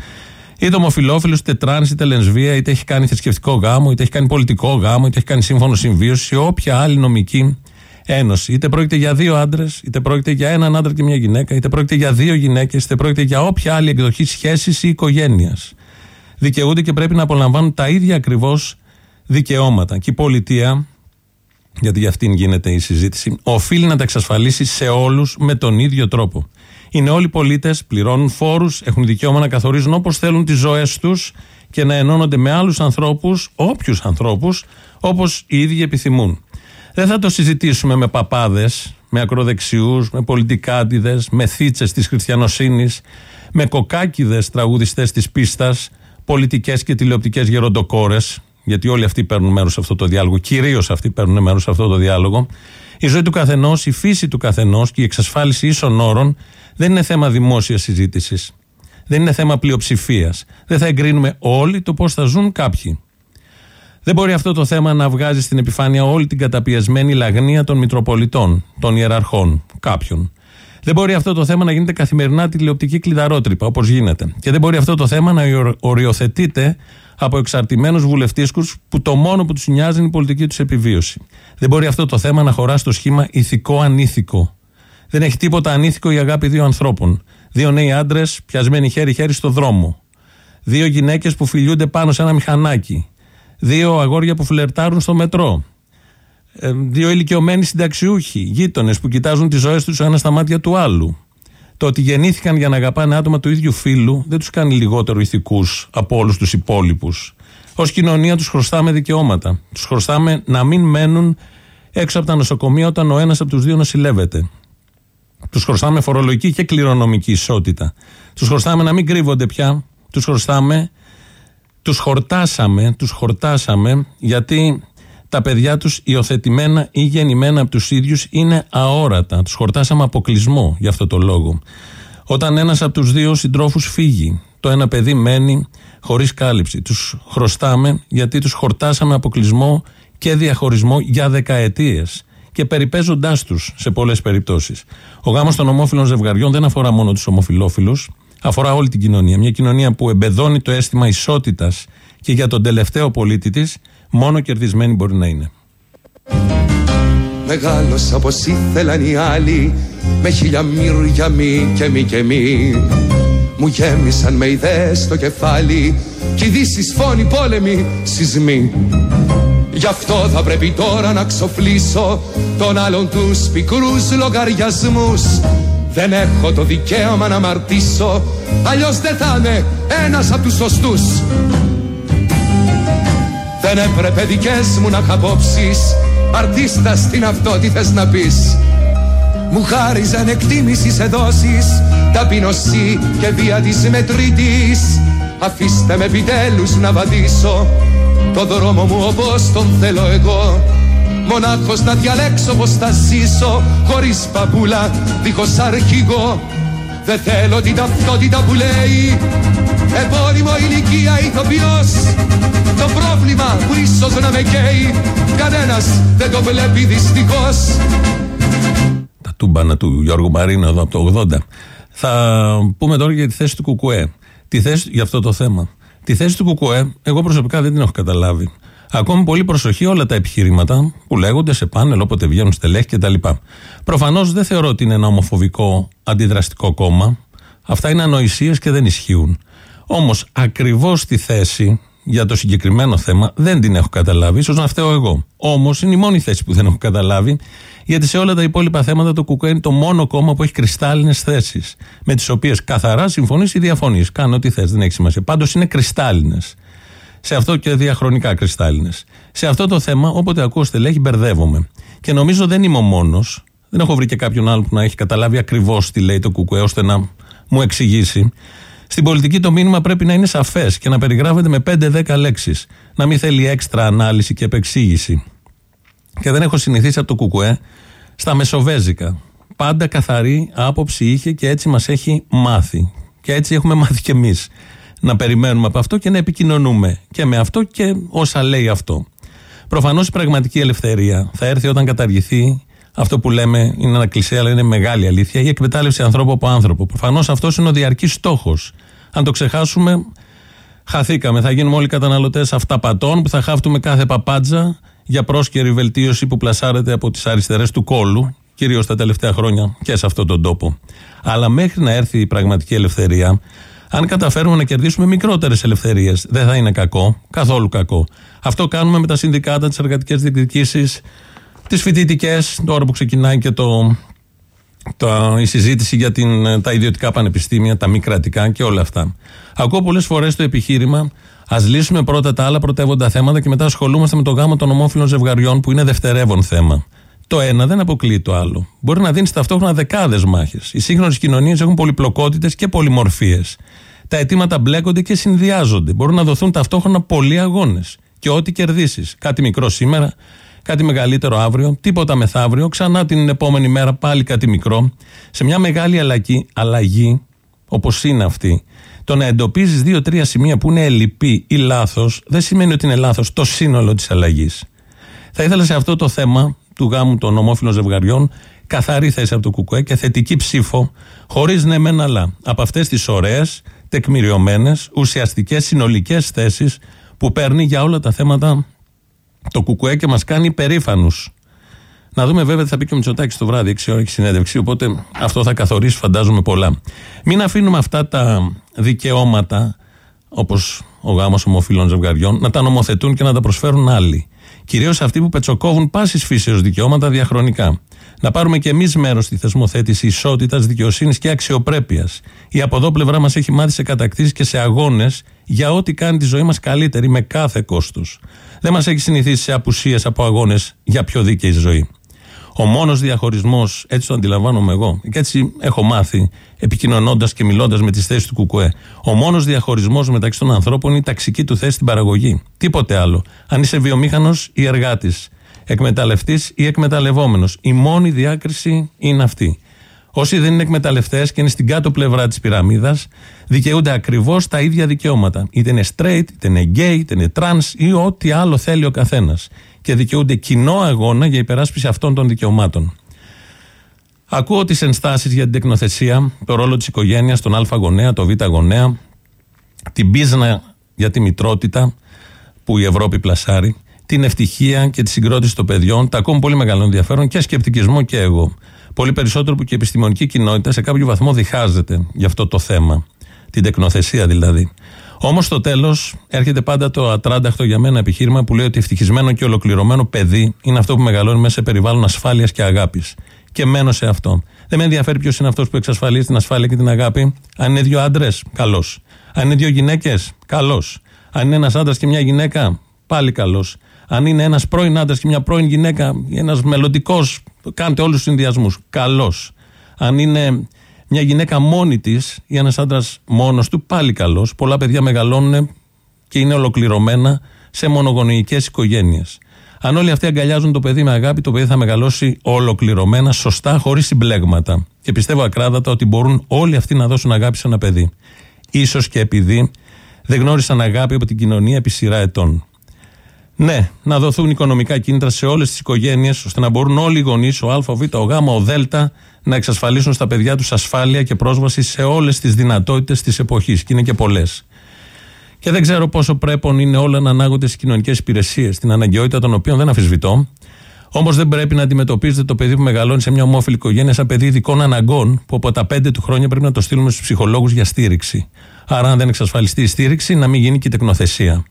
είτε ομοφυλόφιλος, είτε τρανς, είτε λεσβία, είτε έχει κάνει θρησκευτικό γάμο, είτε έχει κάνει πολιτικό γάμο, είτε έχει κάνει σύμφωνο συμβίωσης, ή όποια άλλη νομική ένωση. Είτε πρόκειται για δύο άντρες, είτε πρόκειται για έναν άντρα και μια γυναίκα, είτε πρόκειται για δύο γυναίκες, είτε πρόκειται για όποια άλλη εκδοχή σχέσης ή οικογένειας. Δικαιούνται και πρέπει να απολαμβάνουν τα ίδια ακριβώς δικαιώματα. Και η πολιτεία, γιατί για αυτήν γίνεται η συζήτηση, οφείλει να τα εξασφαλίσει σε όλους με τον ίδιο τρόπο. Είναι όλοι πολίτες, πληρώνουν φόρους, έχουν δικαίωμα να καθορίζουν όπως θέλουν τις ζωές τους και να ενώνονται με άλλους ανθρώπους, όποιους ανθρώπους, όπως οι ίδιοι επιθυμούν. Δεν θα το συζητήσουμε με παπάδες, με ακροδεξιούς, με πολιτικάτιδε, με θίτσε της χριστιανοσύνης, με κοκάκιδες τραγουδιστές της πίστας, πολιτικές και τηλεοπτικές γεροντοκόρες, γιατί όλοι αυτοί παίρνουν μέρος σε αυτό το διάλογο, κυρίως αυτοί παίρνουν μέρος σε αυτό το διάλογο. Η ζωή του καθενός, η φύση του καθενός και η εξασφάλιση ίσων όρων δεν είναι θέμα δημόσιας συζήτησης. Δεν είναι θέμα πλειοψηφίας. Δεν θα εγκρίνουμε όλοι το πώς θα ζουν κάποιοι. Δεν μπορεί αυτό το θέμα να βγάζει στην επιφάνεια όλη την καταπιεσμένη λαγνία των Μητροπολιτών, των ιεραρχών, κάποιων. Δεν μπορεί αυτό το θέμα να γίνεται καθημερινά τηλεοπτική κλειδαρότρυπα, όπως γίνεται. Και δεν μπορεί αυτό το θέμα να οριοθετείται από εξαρτημένους βουλευτήσκου που το μόνο που τους νοιάζει είναι η πολιτική τους επιβίωση. Δεν μπορεί αυτό το θέμα να χωρά στο σχήμα ηθικό-ανήθικο. Δεν έχει τίποτα ανήθικο η αγάπη δύο ανθρώπων. Δύο νέοι άντρες πιασμένοι χέρι-χέρι στο δρόμο. Δύο γυναίκες που φιλιούνται πάνω σε ένα μηχανάκι. Δύο αγόρια που φλερτάρουν στο μετρό. Ε, δύο ηλικιωμένοι συνταξιούχοι, γείτονες που κοιτάζουν τις ζωές τους ένας στα μάτια του άλλου. Το ότι γεννήθηκαν για να αγαπάνε άτομα του ίδιου φίλου δεν τους κάνει λιγότερο ηθικούς από όλους τους υπόλοιπους. Ω κοινωνία τους χρωστάμε δικαιώματα. Τους χρωστάμε να μην μένουν έξω από τα νοσοκομεία όταν ο ένας από τους δύο νοσηλεύεται. Τους χρωστάμε φορολογική και κληρονομική ισότητα. Τους χρωστάμε να μην κρύβονται πια. Τους χρωστάμε. Τους χορτάσαμε, τους χορτάσαμε γιατί τα παιδιά τους υιοθετημένα ή γεννημένα από τους ίδιους είναι αόρατα. Τους χορτάσαμε αποκλεισμό για αυτό το λόγο. Όταν ένας από τους δύο συντρόφους φύγει, το ένα παιδί μένει χωρίς κάλυψη. Τους χρωστάμε γιατί τους χορτάσαμε αποκλεισμό και διαχωρισμό για δεκαετίες και περιπέζοντάς τους σε πολλές περιπτώσεις. Ο γάμος των ομόφυλων ζευγαριών δεν αφορά μόνο τους ομοφυλόφιλους, αφορά όλη την κοινωνία. Μια κοινωνία που εμπεδώνει το αίσθημα ισότητας και για τον τελευταίο πολίτη της Μόνο κερδισμένοι μπορεί να είναι. Μεγάλος όπως ήθελαν οι άλλοι Με χίλια μύρια μη και μη και μη. Μου γέμισαν με ιδέες στο κεφάλι Κι ειδήσεις φόνοι πόλεμοι σεισμοί. Γι' αυτό θα πρέπει τώρα να ξοφλήσω Τον άλλον τους πικρούς λογαριασμούς. Δεν έχω το δικαίωμα να μαρτήσω Αλλιώς δεν θα είμαι ένας από τους σωστούς δεν έπρεπε δικές μου να χαπόψεις. Αρτίστα στην αυτό τι θες να πεις. Μου χάριζαν εκτίμησης σε δόσεις. Ταπεινωσή και βία της μετρήτης Αφήστε με επιτέλους να βαδίσω. Το δρόμο μου όπως τον θέλω εγώ. Μονάχος να διαλέξω πως θα ζήσω. Χωρίς παπούλα, δίχως αρχηγό Δεν θέλω την ταυτότητα που λέει. Επώνυμο ηλικία ηθοποιός. Το πρόβλημα που ίσως να με καίει. Κανένας δεν το βλέπει δυστυχώς. Τα τούμπανα του Γιώργου Μαρίνου εδώ από το 80 Θα πούμε τώρα για τη θέση του Κουκουέ. Τη θέση, Για αυτό το θέμα. Τη θέση του Κουκουέ εγώ προσωπικά δεν την έχω καταλάβει Ακόμη πολύ προσοχή όλα τα επιχειρήματα που λέγονται σε πάνελ όποτε βγαίνουν στελέχη κτλ. Προφανώς δεν θεωρώ ότι είναι ένα ομοφοβικό αντιδραστικό κόμμα. Αυτά είναι ανοησίες και δεν ισχύουν. Όμως ακριβώς τη θέση για το συγκεκριμένο θέμα δεν την έχω καταλάβει, ίσως να φταίω εγώ. Όμως είναι η μόνη θέση που δεν έχω καταλάβει, γιατί σε όλα τα υπόλοιπα θέματα το ΚΚΕ είναι το μόνο κόμμα που έχει κρυστάλλινες θέσεις, με τις οποίες καθαρά συμφωνείς ή διαφωνεί. Κάνω ό,τι θες, δεν έχει σημασία. Πάντως είναι κρυστάλλινες. Σε αυτό και διαχρονικά κρυστάλλινε. Σε αυτό το θέμα, όποτε ακούω στελέχη, μπερδεύομαι. Και νομίζω δεν είμαι ο μόνος. Δεν έχω βρει και κάποιον άλλο που να έχει καταλάβει ακριβώς τι λέει το ΚΚΕ, ώστε να μου εξηγήσει. Στην πολιτική το μήνυμα πρέπει να είναι σαφές και να περιγράφεται με 5-10 λέξεις. Να μην θέλει έξτρα ανάλυση και επεξήγηση. Και δεν έχω συνηθίσει από το Κουκουέ στα μεσοβέζικα. Πάντα καθαρή άποψη είχε και έτσι μας έχει μάθει. Και έτσι έχουμε μάθει κι εμείς. Να περιμένουμε από αυτό και να επικοινωνούμε και με αυτό και όσα λέει αυτό. Προφανώς η πραγματική ελευθερία θα έρθει όταν καταργηθεί αυτό που λέμε είναι ένα κλεισέ, αλλά είναι μεγάλη αλήθεια. Η εκμετάλλευση ανθρώπου από άνθρωπο. Προφανώς αυτός είναι ο διαρκής στόχος. Αν το ξεχάσουμε, χαθήκαμε. Θα γίνουμε όλοι καταναλωτές αυταπατών που θα χάφτουμε κάθε παπάντζα για πρόσκαιρη βελτίωση που πλασάρεται από τις αριστερές του κόλου, κυρίως τα τελευταία χρόνια και σε αυτόν τον τόπο. Αλλά μέχρι να έρθει η πραγματική ελευθερία, αν καταφέρουμε να κερδίσουμε μικρότερες ελευθερίες, δεν θα είναι κακό, καθόλου κακό. Αυτό κάνουμε με τα συνδικάτα, τις εργατικές διεκδικήσεις, τις φοιτητικές, τώρα που ξεκινάει και το, το, η συζήτηση για την, τα ιδιωτικά πανεπιστήμια, τα μη κρατικά και όλα αυτά. Ακούω πολλές φορές το επιχείρημα, ας λύσουμε πρώτα τα άλλα πρωτεύοντα θέματα και μετά ασχολούμαστε με το γάμο των ομόφυλων ζευγαριών που είναι δευτερεύον θέμα. Το ένα δεν αποκλείει το άλλο. Μπορεί να δίνεις ταυτόχρονα δεκάδες μάχες. Οι σύγχρονες κοινωνίες έχουν πολυπλοκότητες και πολυμορφίες. Τα αιτήματα μπλέκονται και συνδυάζονται. Μπορούν να δοθούν ταυτόχρονα πολλοί αγώνες. Και ό,τι κερδίσεις. Κάτι μικρό σήμερα, κάτι μεγαλύτερο αύριο, τίποτα μεθαύριο, ξανά την επόμενη μέρα πάλι κάτι μικρό. Σε μια μεγάλη αλλαγή, αλλαγή όπως είναι αυτή, το να εντοπίζεις δύο-τρία σημεία που είναι ελλειπή ή λάθος, δεν σημαίνει ότι είναι λάθος το σύνολο της αλλαγής. Θα ήθελα σε αυτό το θέμα του γάμου των ομόφυλων ζευγαριών καθαρή θέση από το Κουκουέ και θετική ψήφο, χωρίς ναι μεν αλλά. Από αυτές τις ωραίες, τεκμηριωμένες, ουσιαστικές, συνολικές θέσεις που παίρνει για όλα τα θέματα το κουκουέ και μας κάνει περήφανους. Να δούμε βέβαια τι θα πει και ο Μητσοτάκης το βράδυ, 6 ώρα έχει συνέντευξη. Οπότε αυτό θα καθορίσει, φαντάζομαι, πολλά. Μην αφήνουμε αυτά τα δικαιώματα, όπως ο γάμος ομοφυλών ζευγαριών, να τα νομοθετούν και να τα προσφέρουν άλλοι. Κυρίως αυτοί που πετσοκόβουν πάσης φύσεως δικαιώματα διαχρονικά. Να πάρουμε και εμείς μέρος στη θεσμοθέτηση ισότητας, δικαιοσύνης και αξιοπρέπειας. Η από εδώ πλευρά μας έχει μάθει σε κατακτήσεις και σε αγώνες για ό,τι κάνει τη ζωή μας καλύτερη με κάθε κόστος. Δεν μας έχει συνηθίσει σε απουσίες από αγώνες για πιο δίκαιη ζωή. Ο μόνος διαχωρισμός, έτσι το αντιλαμβάνομαι εγώ, και έτσι έχω μάθει επικοινωνώντας και μιλώντας με τις θέσεις του Κουκουέ, ο μόνος διαχωρισμός μεταξύ των ανθρώπων είναι η ταξική του θέση στην παραγωγή. Τίποτε άλλο. Αν είσαι βιομήχανος ή εργάτης, εκμεταλλευτής ή εκμεταλλευόμενος. Η μόνη διάκριση είναι αυτή. Όσοι δεν είναι εκμεταλλευτές και είναι στην κάτω πλευρά της πυραμίδας, δικαιούνται ακριβώς τα ίδια δικαιώματα. Είτε είναι straight, είτε είναι gay, είτε είναι trans ή ό,τι άλλο θέλει ο καθένας. Και δικαιούνται κοινό αγώνα για υπεράσπιση αυτών των δικαιωμάτων. Ακούω τις ενστάσεις για την τεκνοθεσία, το ρόλο της οικογένειας, τον Α γονέα, τον Β γονέα, την πίσνα για τη μητρότητα που η Ευρώπη πλασάρει, την ευτυχία και τη συγκρότηση των παιδιών, τα ακόμη πολύ μεγάλο ενδιαφέρον και σκεπτικισμό και εγώ. Πολύ περισσότερο που και η επιστημονική κοινότητα σε κάποιο βαθμό διχάζεται για αυτό το θέμα. Την τεκνοθεσία δηλαδή. Όμως στο τέλος έρχεται πάντα το ατράνταχτο για μένα επιχείρημα που λέει ότι ευτυχισμένο και ολοκληρωμένο παιδί είναι αυτό που μεγαλώνει μέσα σε περιβάλλον ασφάλειας και αγάπης. Και μένω σε αυτό. Δεν με ενδιαφέρει ποιος είναι αυτός που εξασφαλίζει την ασφάλεια και την αγάπη. Αν είναι δύο άντρες, καλώς. Αν είναι δύο γυναίκες, καλώς. Αν είναι ένας άντρας και μια γυναίκα, πάλι καλώς. Αν είναι ένας πρώην άντρας και μια πρώην γυναίκα, ένας μελλοντικός, κάντε όλους τους συνδυασμούς. Καλώς. Αν είναι μια γυναίκα μόνη της ή ένας άντρας μόνος του, πάλι καλός. Πολλά παιδιά μεγαλώνουν και είναι ολοκληρωμένα σε μονογονεϊκές οικογένειες. Αν όλοι αυτοί αγκαλιάζουν το παιδί με αγάπη, το παιδί θα μεγαλώσει ολοκληρωμένα, σωστά, χωρίς συμπλέγματα. Και πιστεύω ακράδατα ότι μπορούν όλοι αυτοί να δώσουν αγάπη σε ένα παιδί. σω και επειδή δεν γνώρισαν αγάπη από την κοινωνία επί σειρά ετών. Ναι, να δοθούν οικονομικά κίνητρα σε όλες τις οικογένειες, ώστε να μπορούν όλοι οι γονείς, ο Α, ο Β, ο Γ, ο Δ, να εξασφαλίσουν στα παιδιά τους ασφάλεια και πρόσβαση σε όλες τις δυνατότητες της εποχής. Και είναι και πολλές. Και δεν ξέρω πόσο πρέπει είναι όλα να ανάγονται στις κοινωνικές υπηρεσίες, την αναγκαιότητα των οποίων δεν αμφισβητώ. Όμως δεν πρέπει να αντιμετωπίζετε το παιδί που μεγαλώνει σε μια ομόφυλη οικογένεια σαν παιδί ειδικών αναγκών, που από τα πέντε του χρόνια πρέπει να το στείλουμε στους ψυχολόγους για στήριξη. Άρα, αν δεν εξασφαλιστεί η στήριξη, να μην γίνει και η τεκνοθεσία.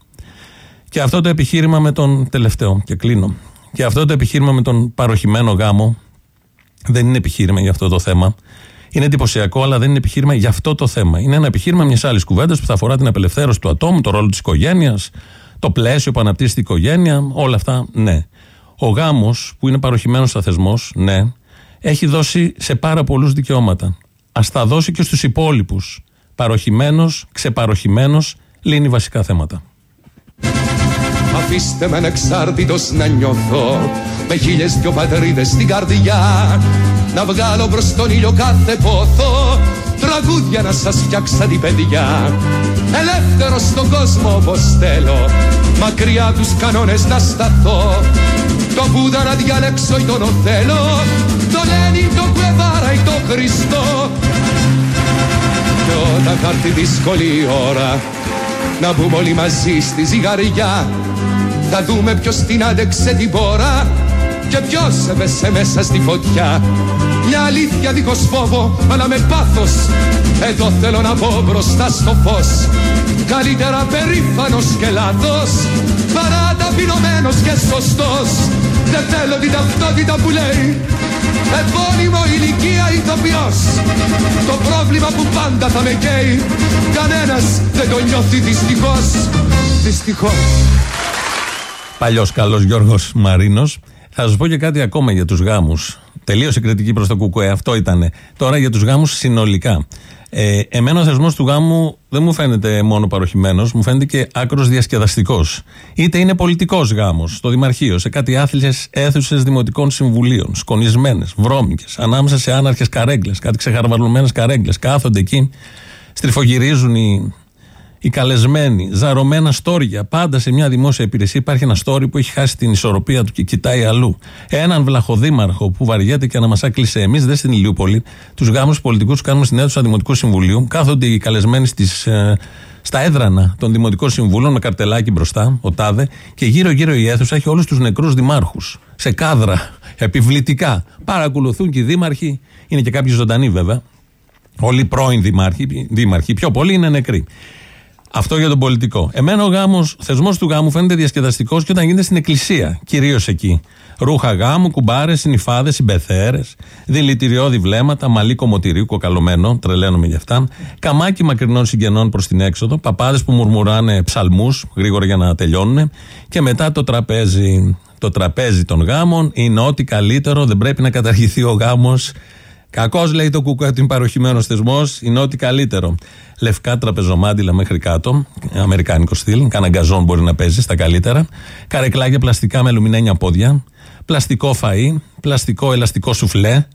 Και αυτό το επιχείρημα με τον τελευταίο, και κλείνω. Και αυτό το επιχείρημα με τον παροχημένο γάμο δεν είναι επιχείρημα για αυτό το θέμα. Είναι εντυπωσιακό, αλλά δεν είναι επιχείρημα για αυτό το θέμα. Είναι ένα επιχείρημα μιας άλλης κουβέντας που θα αφορά την απελευθέρωση του ατόμου, το ρόλο της οικογένειας, το πλαίσιο που αναπτύσσει η οικογένεια, όλα αυτά, ναι. Ο γάμος, που είναι παροχημένος σαν θεσμός, ναι, έχει δώσει σε πάρα πολλούς δικαιώματα. Α τα δώσει και στους υπόλοιπους. Παροχημένος, ξεπαροχημένος, λύνει βασικά θέματα. Αφήστε με ανεξάρτητος να νιώθω Με χίλιες δυο πατρίδες στην καρδιά. Να βγάλω προς τον ήλιο κάθε πόθο Τραγούδια να σας φτιάξα την παιδιά. Ελεύθερος στον κόσμο όπως θέλω Μακριά τους κανόνες να σταθώ. Το Βούδα να διαλέξω ή τον Οθέλο Το Λένι, το Κουεβάρα ή το Χριστό. Και όταν θα έρθει δύσκολη ώρα να μπούμε όλοι μαζί στη ζυγαριά Θα δούμε ποιος την άντεξε την πόρα Και ποιος έβεσε μέσα στη φωτιά. Μια αλήθεια δίχως φόβο αλλά με πάθος. Εδώ θέλω να πω μπροστά στο φως. Καλύτερα περήφανος και λάθος Παρά ταπεινωμένος και σωστός. Δεν θέλω την ταυτότητα που λέει Επώνυμο ηλικία ηθοποιός. Το πρόβλημα που πάντα θα με καίει Κανένας δεν το νιώθει δυστυχώς. Δυστυχώς Παλιός καλός Γιώργος Μαρίνος θα σας πω και κάτι ακόμα για τους γάμους. Τελείωσε η κριτική προς το Κουκουέ. Αυτό ήταν. Τώρα για τους γάμους συνολικά. Ε, εμένα ο θεσμός του γάμου δεν μου φαίνεται μόνο παροχημένος, μου φαίνεται και άκρος διασκεδαστικός. Είτε είναι πολιτικός γάμος στο Δημαρχείο, σε κάτι άθλιες αίθουσες δημοτικών συμβουλίων, σκονισμένες, βρώμικες, ανάμεσα σε άναρχες καρέγκλε, κάτι ξεχαρβαλωμένες καρέγκλε. Κάθονται εκεί, στριφογυρίζουν οι οι καλεσμένοι, ζαρωμένα στόρια. Πάντα σε μια δημόσια υπηρεσία υπάρχει ένα στόρι που έχει χάσει την ισορροπία του και κοιτάει αλλού. Έναν βλαχοδήμαρχο που βαριέται και αναμασά κλείσει. Εμείς δεν στην Ηλιούπολη, τους γάμους πολιτικούς τους κάνουμε στην αίθουσα Δημοτικού Συμβουλίου. Κάθονται οι καλεσμένοι στις, ε, στα έδρανα των Δημοτικών Συμβούλων με καρτελάκι μπροστά, ο Τάδε, και γύρω-γύρω η αίθουσα έχει όλους τους νεκρούς δημάρχους. Σε κάδρα, επιβλητικά. Παρακολουθούν και οι δήμαρχοι, είναι και κάποιοι ζωντανοί βέβαια. Όλοι οι πρώην δήμαρχοι, δήμαρχοι, πιο πολλοί είναι νεκροί. Αυτό για τον πολιτικό. Εμένα ο γάμος, θεσμός του γάμου φαίνεται διασκεδαστικός και όταν γίνεται στην εκκλησία. Κυρίως εκεί. Ρούχα γάμου, κουμπάρες, συνυφάδες, συμπεθέρες, δηλητηριώδη βλέμματα, μαλλί κομμωτηρίου, κοκαλωμένο, τρελαίνομαι γι' αυτά. Καμάκι μακρινών συγγενών προς την έξοδο, παπάδες που μουρμουράνε ψαλμούς, γρήγορα για να τελειώνουν. Και μετά το τραπέζι. Το τραπέζι των γάμων είναι ό,τι καλύτερο, δεν πρέπει να καταργηθεί ο γάμος. Κακός λέει το κουκουέ ότι είναι παροχημένος θεσμός, είναι ό,τι καλύτερο. Λευκά τραπεζομάντιλα μέχρι κάτω, αμερικάνικο στυλ, καναγκαζόν μπορεί να παίζει στα καλύτερα. Καρεκλάκια πλαστικά με αλουμινένια πόδια. Πλαστικό φαΐ, πλαστικό ελαστικό σουφλέ.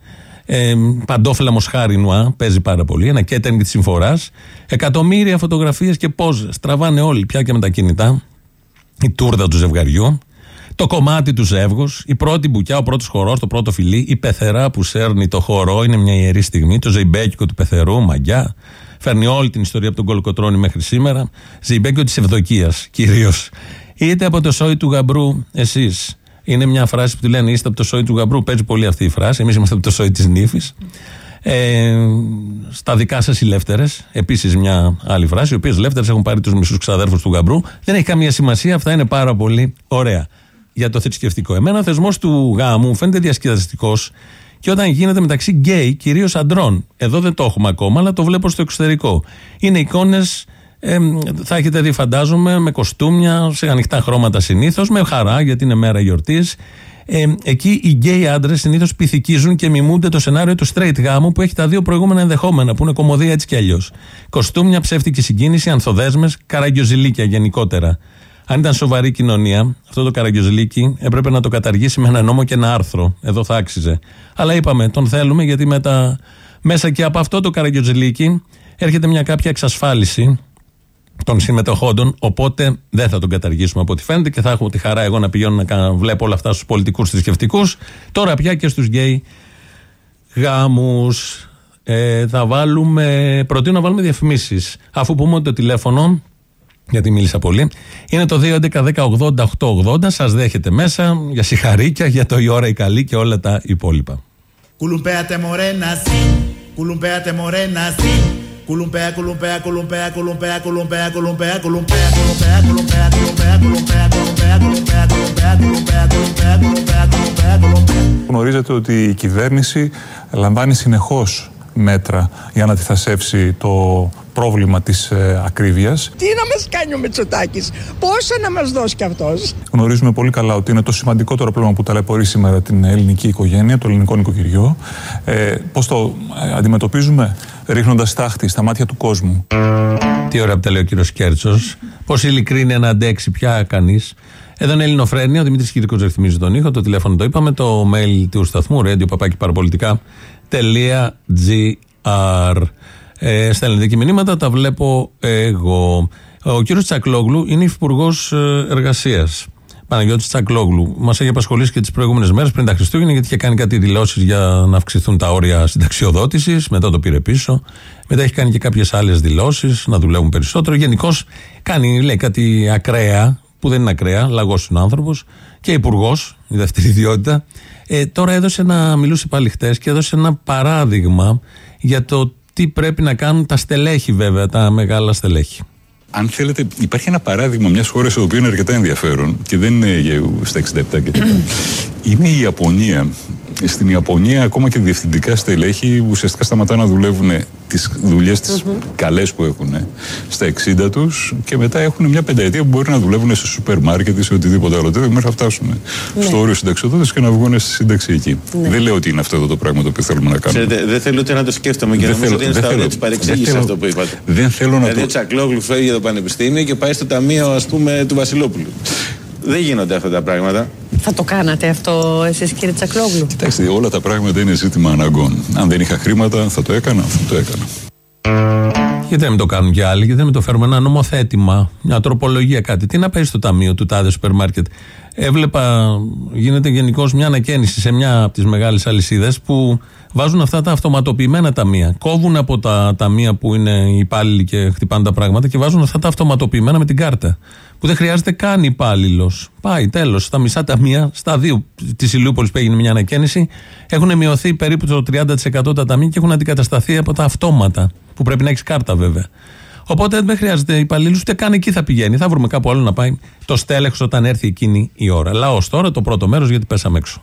Ε, παντόφλα μοσχάρι νουά, παίζει πάρα πολύ. Ένα κέτερνγκ της συμφοράς. Εκατομμύρια φωτογραφίες και πόζε. Τραβάνε όλοι πια και με τα κινητά. Η τούρδα του ζευγαριού. Το κομμάτι του ζεύγους, η πρώτη μπουκιά, ο πρώτος χορός, το πρώτο φιλί, η πεθερά που σέρνει το χορό, είναι μια ιερή στιγμή. Το ζεϊμπέκικο του πεθερού, μαγιά. Φέρνει όλη την ιστορία από τον Κολοκοτρόνη μέχρι σήμερα. Ζεϊμπέκικο της Ευδοκίας κυρίως. Είτε από το σόι του γαμπρού, εσείς. Είναι μια φράση που τη λένε είστε από το σόι του γαμπρού. Παίζει πολύ αυτή η φράση. Εμείς είμαστε από το σόι της νύφης. Ε, στα δικά σας οι λεύτερες, επίσης μια άλλη φράση. Οι οποίες λεύτερες έχουν πάρει τους μισούς ξαδέρφους του γαμπρού. Δεν έχει καμία σημασία. Αυτά είναι πάρα πολύ ωραία για το θρησκευτικό. Εμένα ο θεσμός του γάμου μου φαίνεται διασκεδαστικός και όταν γίνεται μεταξύ γκέι, κυρίως αντρών. Εδώ δεν το έχουμε ακόμα, αλλά το βλέπω στο εξωτερικό. Είναι εικόνες, ε, θα έχετε δει, φαντάζομαι, με κοστούμια, σε ανοιχτά χρώματα συνήθως, με χαρά γιατί είναι μέρα γιορτής. Ε, εκεί οι γκέι άντρες συνήθως πιθηκίζουν και μιμούνται το σενάριο του straight γάμου που έχει τα δύο προηγούμενα ενδεχόμενα, που είναι κωμωδία έτσι κι αλλιώς. Κοστούμια, ψεύτικη συγκίνηση, ανθοδέσμες, καραγκιοζηλίκια γενικότερα. Αν ήταν σοβαρή κοινωνία, αυτό το καραγκιοζηλίκι έπρεπε να το καταργήσει με ένα νόμο και ένα άρθρο. Εδώ θα άξιζε. Αλλά είπαμε, τον θέλουμε γιατί μετά, μέσα και από αυτό το καραγκιοζηλίκι έρχεται μια κάποια εξασφάλιση των συμμετοχόντων. Οπότε δεν θα τον καταργήσουμε από ό,τι φαίνεται και θα έχουμε τη χαρά εγώ να πηγαίνω να βλέπω όλα αυτά στους πολιτικούς θρησκευτικούς. Τώρα πια και στους γκέι γάμους. Ε, θα βάλουμε, προτείνω να βάλουμε διαφημίσεις. Αφού πούμε ότι το τηλέφωνο γιατί μίλησα πολύ. Είναι το 2.11.10.80.880. Σα δέχεται μέσα για συγχαρήκια, για το η ώρα η καλή και όλα τα υπόλοιπα. Κουλουμπέατε morena, sí. Κουλουμπέατε morena, sí. Κουλουμπέα, κουλουμπέα, κουλουμπέα, κουλουμπέα, κουλουμπέα, κουλουμπέα, κουλουμπέα, κουλουμπέα, κουλουμπέα, κουλουμπέα, κουλουμπέα, κουλουμπέα, κουλουμπέα, κουλουμπέα, κουλουμπέα, κουλουμπέα, κουλουμπέα, κουλουμπέα, κουλουμπέα. Γνωρίζετε ότι η κυβέρνηση λαμβάνει συνεχώς μέτρα για να αντιθασέψει το πρόβλημα της ε, ακρίβειας. Τι να μας κάνει ο Μητσοτάκης, πόσα να μας δώσει κι αυτός; Γνωρίζουμε πολύ καλά ότι είναι το σημαντικότερο πρόβλημα που ταλαιπωρεί σήμερα την ελληνική οικογένεια, το ελληνικό νοικοκυριό. Ε, πώς το ε, αντιμετωπίζουμε, ρίχνοντας τάχτη στα μάτια του κόσμου; Τι ωραία που τα λέει ο κύριος Κέρτσος. Πώς ειλικρίνει να αντέξει πια κανείς. Εδώ είναι Ελληνοφρένια, ο Δημήτρης Κυρικό ρυθμίζει τον ήχο, το τηλέφωνο το είπαμε, το mail του σταθμού, radio παπάκι παραπολιτικά.gr. Ε, στέλνετε και μηνύματα, τα βλέπω εγώ. Ο κύριο Τσακλόγλου είναι υφυπουργό εργασία. Παναγιώτη Τσακλόγλου. Μα έχει απασχολήσει και τι προηγούμενε μέρε πριν τα Χριστούγεννα, γιατί είχε κάνει κάτι δηλώσει για να αυξηθούν τα όρια συνταξιοδότηση. Μετά το πήρε πίσω. Μετά έχει κάνει και κάποιε άλλε δηλώσει να δουλεύουν περισσότερο. Γενικώ κάνει, λέει, κάτι ακραία, που δεν είναι ακραία, λαγό είναι άνθρωπο και υπουργό, η δεύτερη ιδιότητα. Ε, τώρα έδωσε ένα, μιλούσε πάλι χτες και έδωσε ένα παράδειγμα για το τι πρέπει να κάνουν τα στελέχη, βέβαια, τα μεγάλα στελέχη. Αν θέλετε, υπάρχει ένα παράδειγμα μιας χώρας το οποίο είναι αρκετά ενδιαφέρον και δεν είναι στα 67 και Είναι η Ιαπωνία. Στην Ιαπωνία, ακόμα και διευθυντικά στελέχη ουσιαστικά σταματάνε να δουλεύουν τις δουλειές τις καλές που έχουν στα 60 τους και μετά έχουν μια πενταετία που μπορεί να δουλεύουν σε σούπερ μάρκετ ή σε οτιδήποτε άλλο τέτοιο μέχρι να φτάσουν Ναι. στο όριο συνταξιοδότηση και να βγουν στη σύνταξη εκεί. Ναι. Δεν λέω ότι είναι αυτό εδώ το πράγμα το οποίο θέλουμε να κάνουμε. Ξέρετε, δεν θέλω ούτε να το σκέφτομαι και Δεν νομίζω θέλω- ότι είναι δεν στα όρια θέλω- τη παρεξήγησης δεν θέλω- αυτό που είπατε. Δεν θέλω να Δηλαδή, το. ο Τσακλόγλου φεύγει από το Πανεπιστήμιο και πάει στο ταμείο, ας πούμε, του Βασιλόπουλου. Δεν γίνονται αυτά τα πράγματα. Θα το κάνατε αυτό εσείς κύριε Τσακλόγλου; Κοιτάξτε, όλα τα πράγματα είναι ζήτημα αναγκών. Αν δεν είχα χρήματα, θα το έκανα, θα το έκανα. Γιατί να μην το κάνουν και άλλοι, γιατί να μην το φέρουμε ένα νομοθέτημα, μια τροπολογία, κάτι. Τι να παίζει στο ταμείο του τάδε σούπερ μάρκετ. Έβλεπα, γίνεται γενικώς μια ανακαίνιση σε μια από τις μεγάλες αλυσίδες που βάζουν αυτά τα αυτοματοποιημένα ταμεία. Κόβουν από τα ταμεία που είναι οι υπάλληλοι και χτυπάνε τα πράγματα και βάζουν αυτά τα αυτοματοποιημένα με την κάρτα. Που δεν χρειάζεται καν υπάλληλος. Πάει τέλος. Στα μισά ταμεία, στα δύο της Ηλιούπολης που έγινε μια ανακαίνιση, έχουν μειωθεί περίπου το 30% τα ταμεία και έχουν αντικατασταθεί από τα αυτόματα. Που πρέπει να έχεις κάρτα βέβαια. Οπότε δεν χρειάζεται υπαλλήλους, ούτε καν εκεί θα πηγαίνει. Θα βρούμε κάπου άλλο να πάει το στέλεχος όταν έρθει εκείνη η ώρα. Λαός τώρα το πρώτο μέρος γιατί πέσαμε έξω.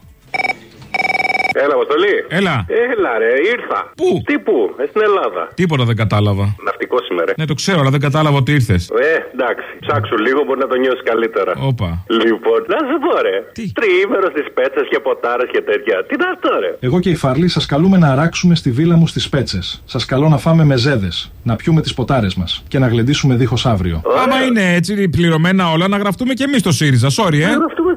Έλα, Αποστολή. Έλα. Έλα, ρε, ήρθα. Πού; Τι πού, ε, στην Ελλάδα. Τίποτα δεν κατάλαβα. Ναυτικό σήμερα. Ναι, το ξέρω, αλλά δεν κατάλαβα ότι ήρθες. Ε, εντάξει. Ψάξου λίγο, μπορεί να το νιώσεις καλύτερα. Όπα. Λοιπόν, να σου πω, ρε. Τι; Τριήμερος στις πέτσες και ποτάρες και τέτοια. Τι να αυτό, ρε; Εγώ και η Φαρλή σας καλούμε να αράξουμε στη βίλα μου στις Πέτσες. Σας καλώ να φάμε μεζέδε, να πιούμε τις ποτάρες μας και να γλεντήσουμε δίχως αύριο. Άμα είναι έτσι πληρωμένα όλα, να γραφτούμε και εμείς στο ΣΥΡΙΖΑ. Sorry, ε.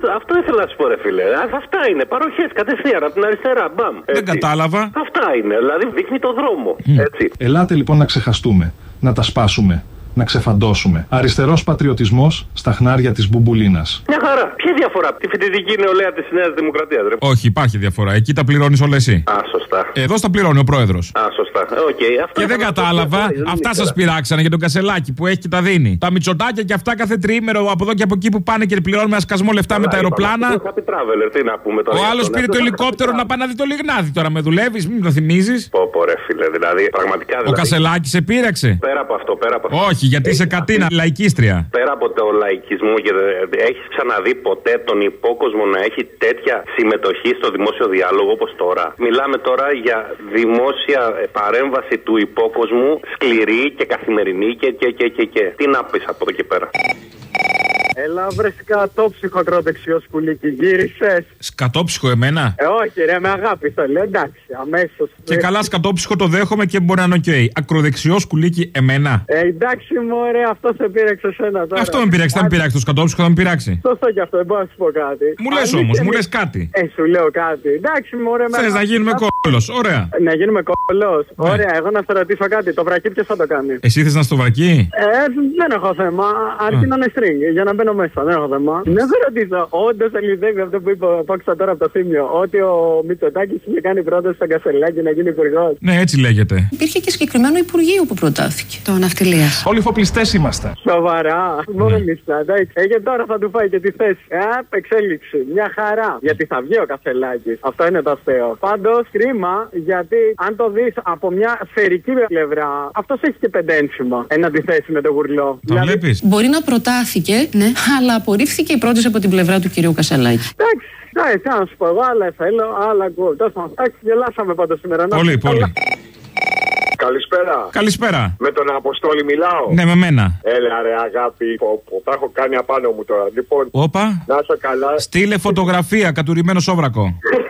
Να γραφτούμε το- Αυτό ήθελα να σου πω, ρε φίλε. Α, Αυτά είναι. Παροχές κατευθείαν από την αριστερά. Μπαμ. Δεν κατάλαβα. Αυτά είναι. Δηλαδή δείχνει το δρόμο. Έτσι. Ελάτε λοιπόν να ξεχαστούμε, να τα σπάσουμε, να ξεφαντώσουμε. Αριστερός πατριωτισμός στα χνάρια της Μπουμπουλίνας. Μια χαρά. Ποια διαφορά; Από τη φοιτητική νεολαία της Νέας Δημοκρατίας, ρε. Όχι, υπάρχει διαφορά. Εκεί τα πληρώνεις όλα εσύ. Α, σωστά. Εδώ στα πληρώνει ο πρόεδρος. Α, σωστά. Ε, Οκ. Αυτό Και δεν ήθελα να πω. κατάλαβα, Δεν αυτά ήξερα. σας πειράξανε για τον Κασελάκη που έχει και τα δίνει. Τα Μητσοτάκια και αυτά κάθε τριήμερο από εδώ και από εκεί που πάνε και πληρώνουμε ένα σκασμό λεφτά με τα Καλά, είπαμε. αεροπλάνα. Αυτό Happy traveler, τι να πούμε τώρα. Ο για άλλος αυτόν. πήρε το Αυτό ελικόπτερο να πάει να δει το λιγνάδι τώρα. Με δουλεύεις, μην το θυμίζεις. Πω, πω, ρε φίλε, δηλαδή πραγματικά. Ο Δηλαδή, Κασελάκης σε πείραξε. Πέρα από αυτό, πέρα από αυτό. Όχι, γιατί είσαι κατίνα, λαϊκίστρια. Πέρα από το λαϊκισμό και έχεις ξαναδεί ποτέ τον υπόκοσμο να έχει τέτοια συμμετοχή στο δημόσιο διάλογο όπως τώρα; Μιλάμε τώρα για δημόσια ε, παρέμβαση του υπόκοσμου σκληρή και καθημερινή και, και, και, και, και. Τι να πεις από εδώ και πέρα; Έλα, βρεσικά το ψυχοκρότεξιο σκουλίκι, γύρισες. Σκατόψυχο εμένα; Ε, όχι, ρε, με αγάπη το λέω, εντάξει, αμέσως. Και καλά σκατόψυχο το δέχομαι και μπορεί να είναι οκ. Ακροδεξιός σκουλίκι εμένα; Ε, εντάξει, μωρέ, αυτό σε πήρεξε σένα τώρα. Αυτό με πειράξει, θα με πειράξει. Το σκατόψυχο θα με πειράξει. Σωστό κι αυτό, δεν μπορώ να σου πω κάτι. Μου λες Αλήθεια όμω, μου είναι. λες κάτι. Ε, σου λέω κάτι. Εντάξει, μωρέ, με Θες να αγάπη. γίνουμε κόλλος. Ωραία. Να γίνουμε κόλλος. Ναι. Ωραία, εγώ να σε ρωτήσω κάτι. Το βρακί ποιος θα το κάνει; Εσύ θες να στο βρακεί. Ε, δεν έχω θέμα. Αρκεί να είναι string για να μπαίνω μέσα. Δεν έχω θέμα. Να σε ρωτήσω, όντως αληθεύει αυτό που είπε ο Πόξα τώρα από το Θήμιο, ότι ο Μητσοτάκης είχε κάνει πρόταση στον Κασελάκη να γίνει υπουργός. Ναι, έτσι λέγεται. Υπήρχε και συγκεκριμένο Υπουργείο που προτάθηκε. Το ναυτιλίας. Όλοι φοπλιστές είμαστε. Σοβαρά. Μόνο μισά. εντάξει. Ε, και τώρα θα του φάει και τη θέση. Ε, απ' εξέλιξη. Μια χαρά. Γιατί θα βγει ο Κασελάκης. Αυτό είναι το αστείο. Πάντως κρίμα γιατί αν το δεις από μια σφαιρική πλευρά, αυτός έχει και πεντένσημα. Εν αντιθέσει με το γουρλό. Δηλαδή, Μπορεί να προτάθηκε, ναι, αλλά απορρίφθηκε η πρόταση από την πλευρά του κυρίου Κασελάκη. Εντάξει, εντάξει, να σου πω εγώ, άλλα θέλω, άλλα ακούω. Τέλος πάντων, Εντάξει, γελάσαμε πάντω σήμερα. να Πολύ, είστε πολύ. καλά. Καλησπέρα. Καλησπέρα. Με τον Αποστόλη μιλάω. Ναι, με μένα. Έλα ρε αγάπη, πω, πω, τα έχω κάνει απάνω μου τώρα. Λοιπόν, Όπα. να είσαι καλά. Στείλε φωτογραφία, κατουρημένο σόβρακο.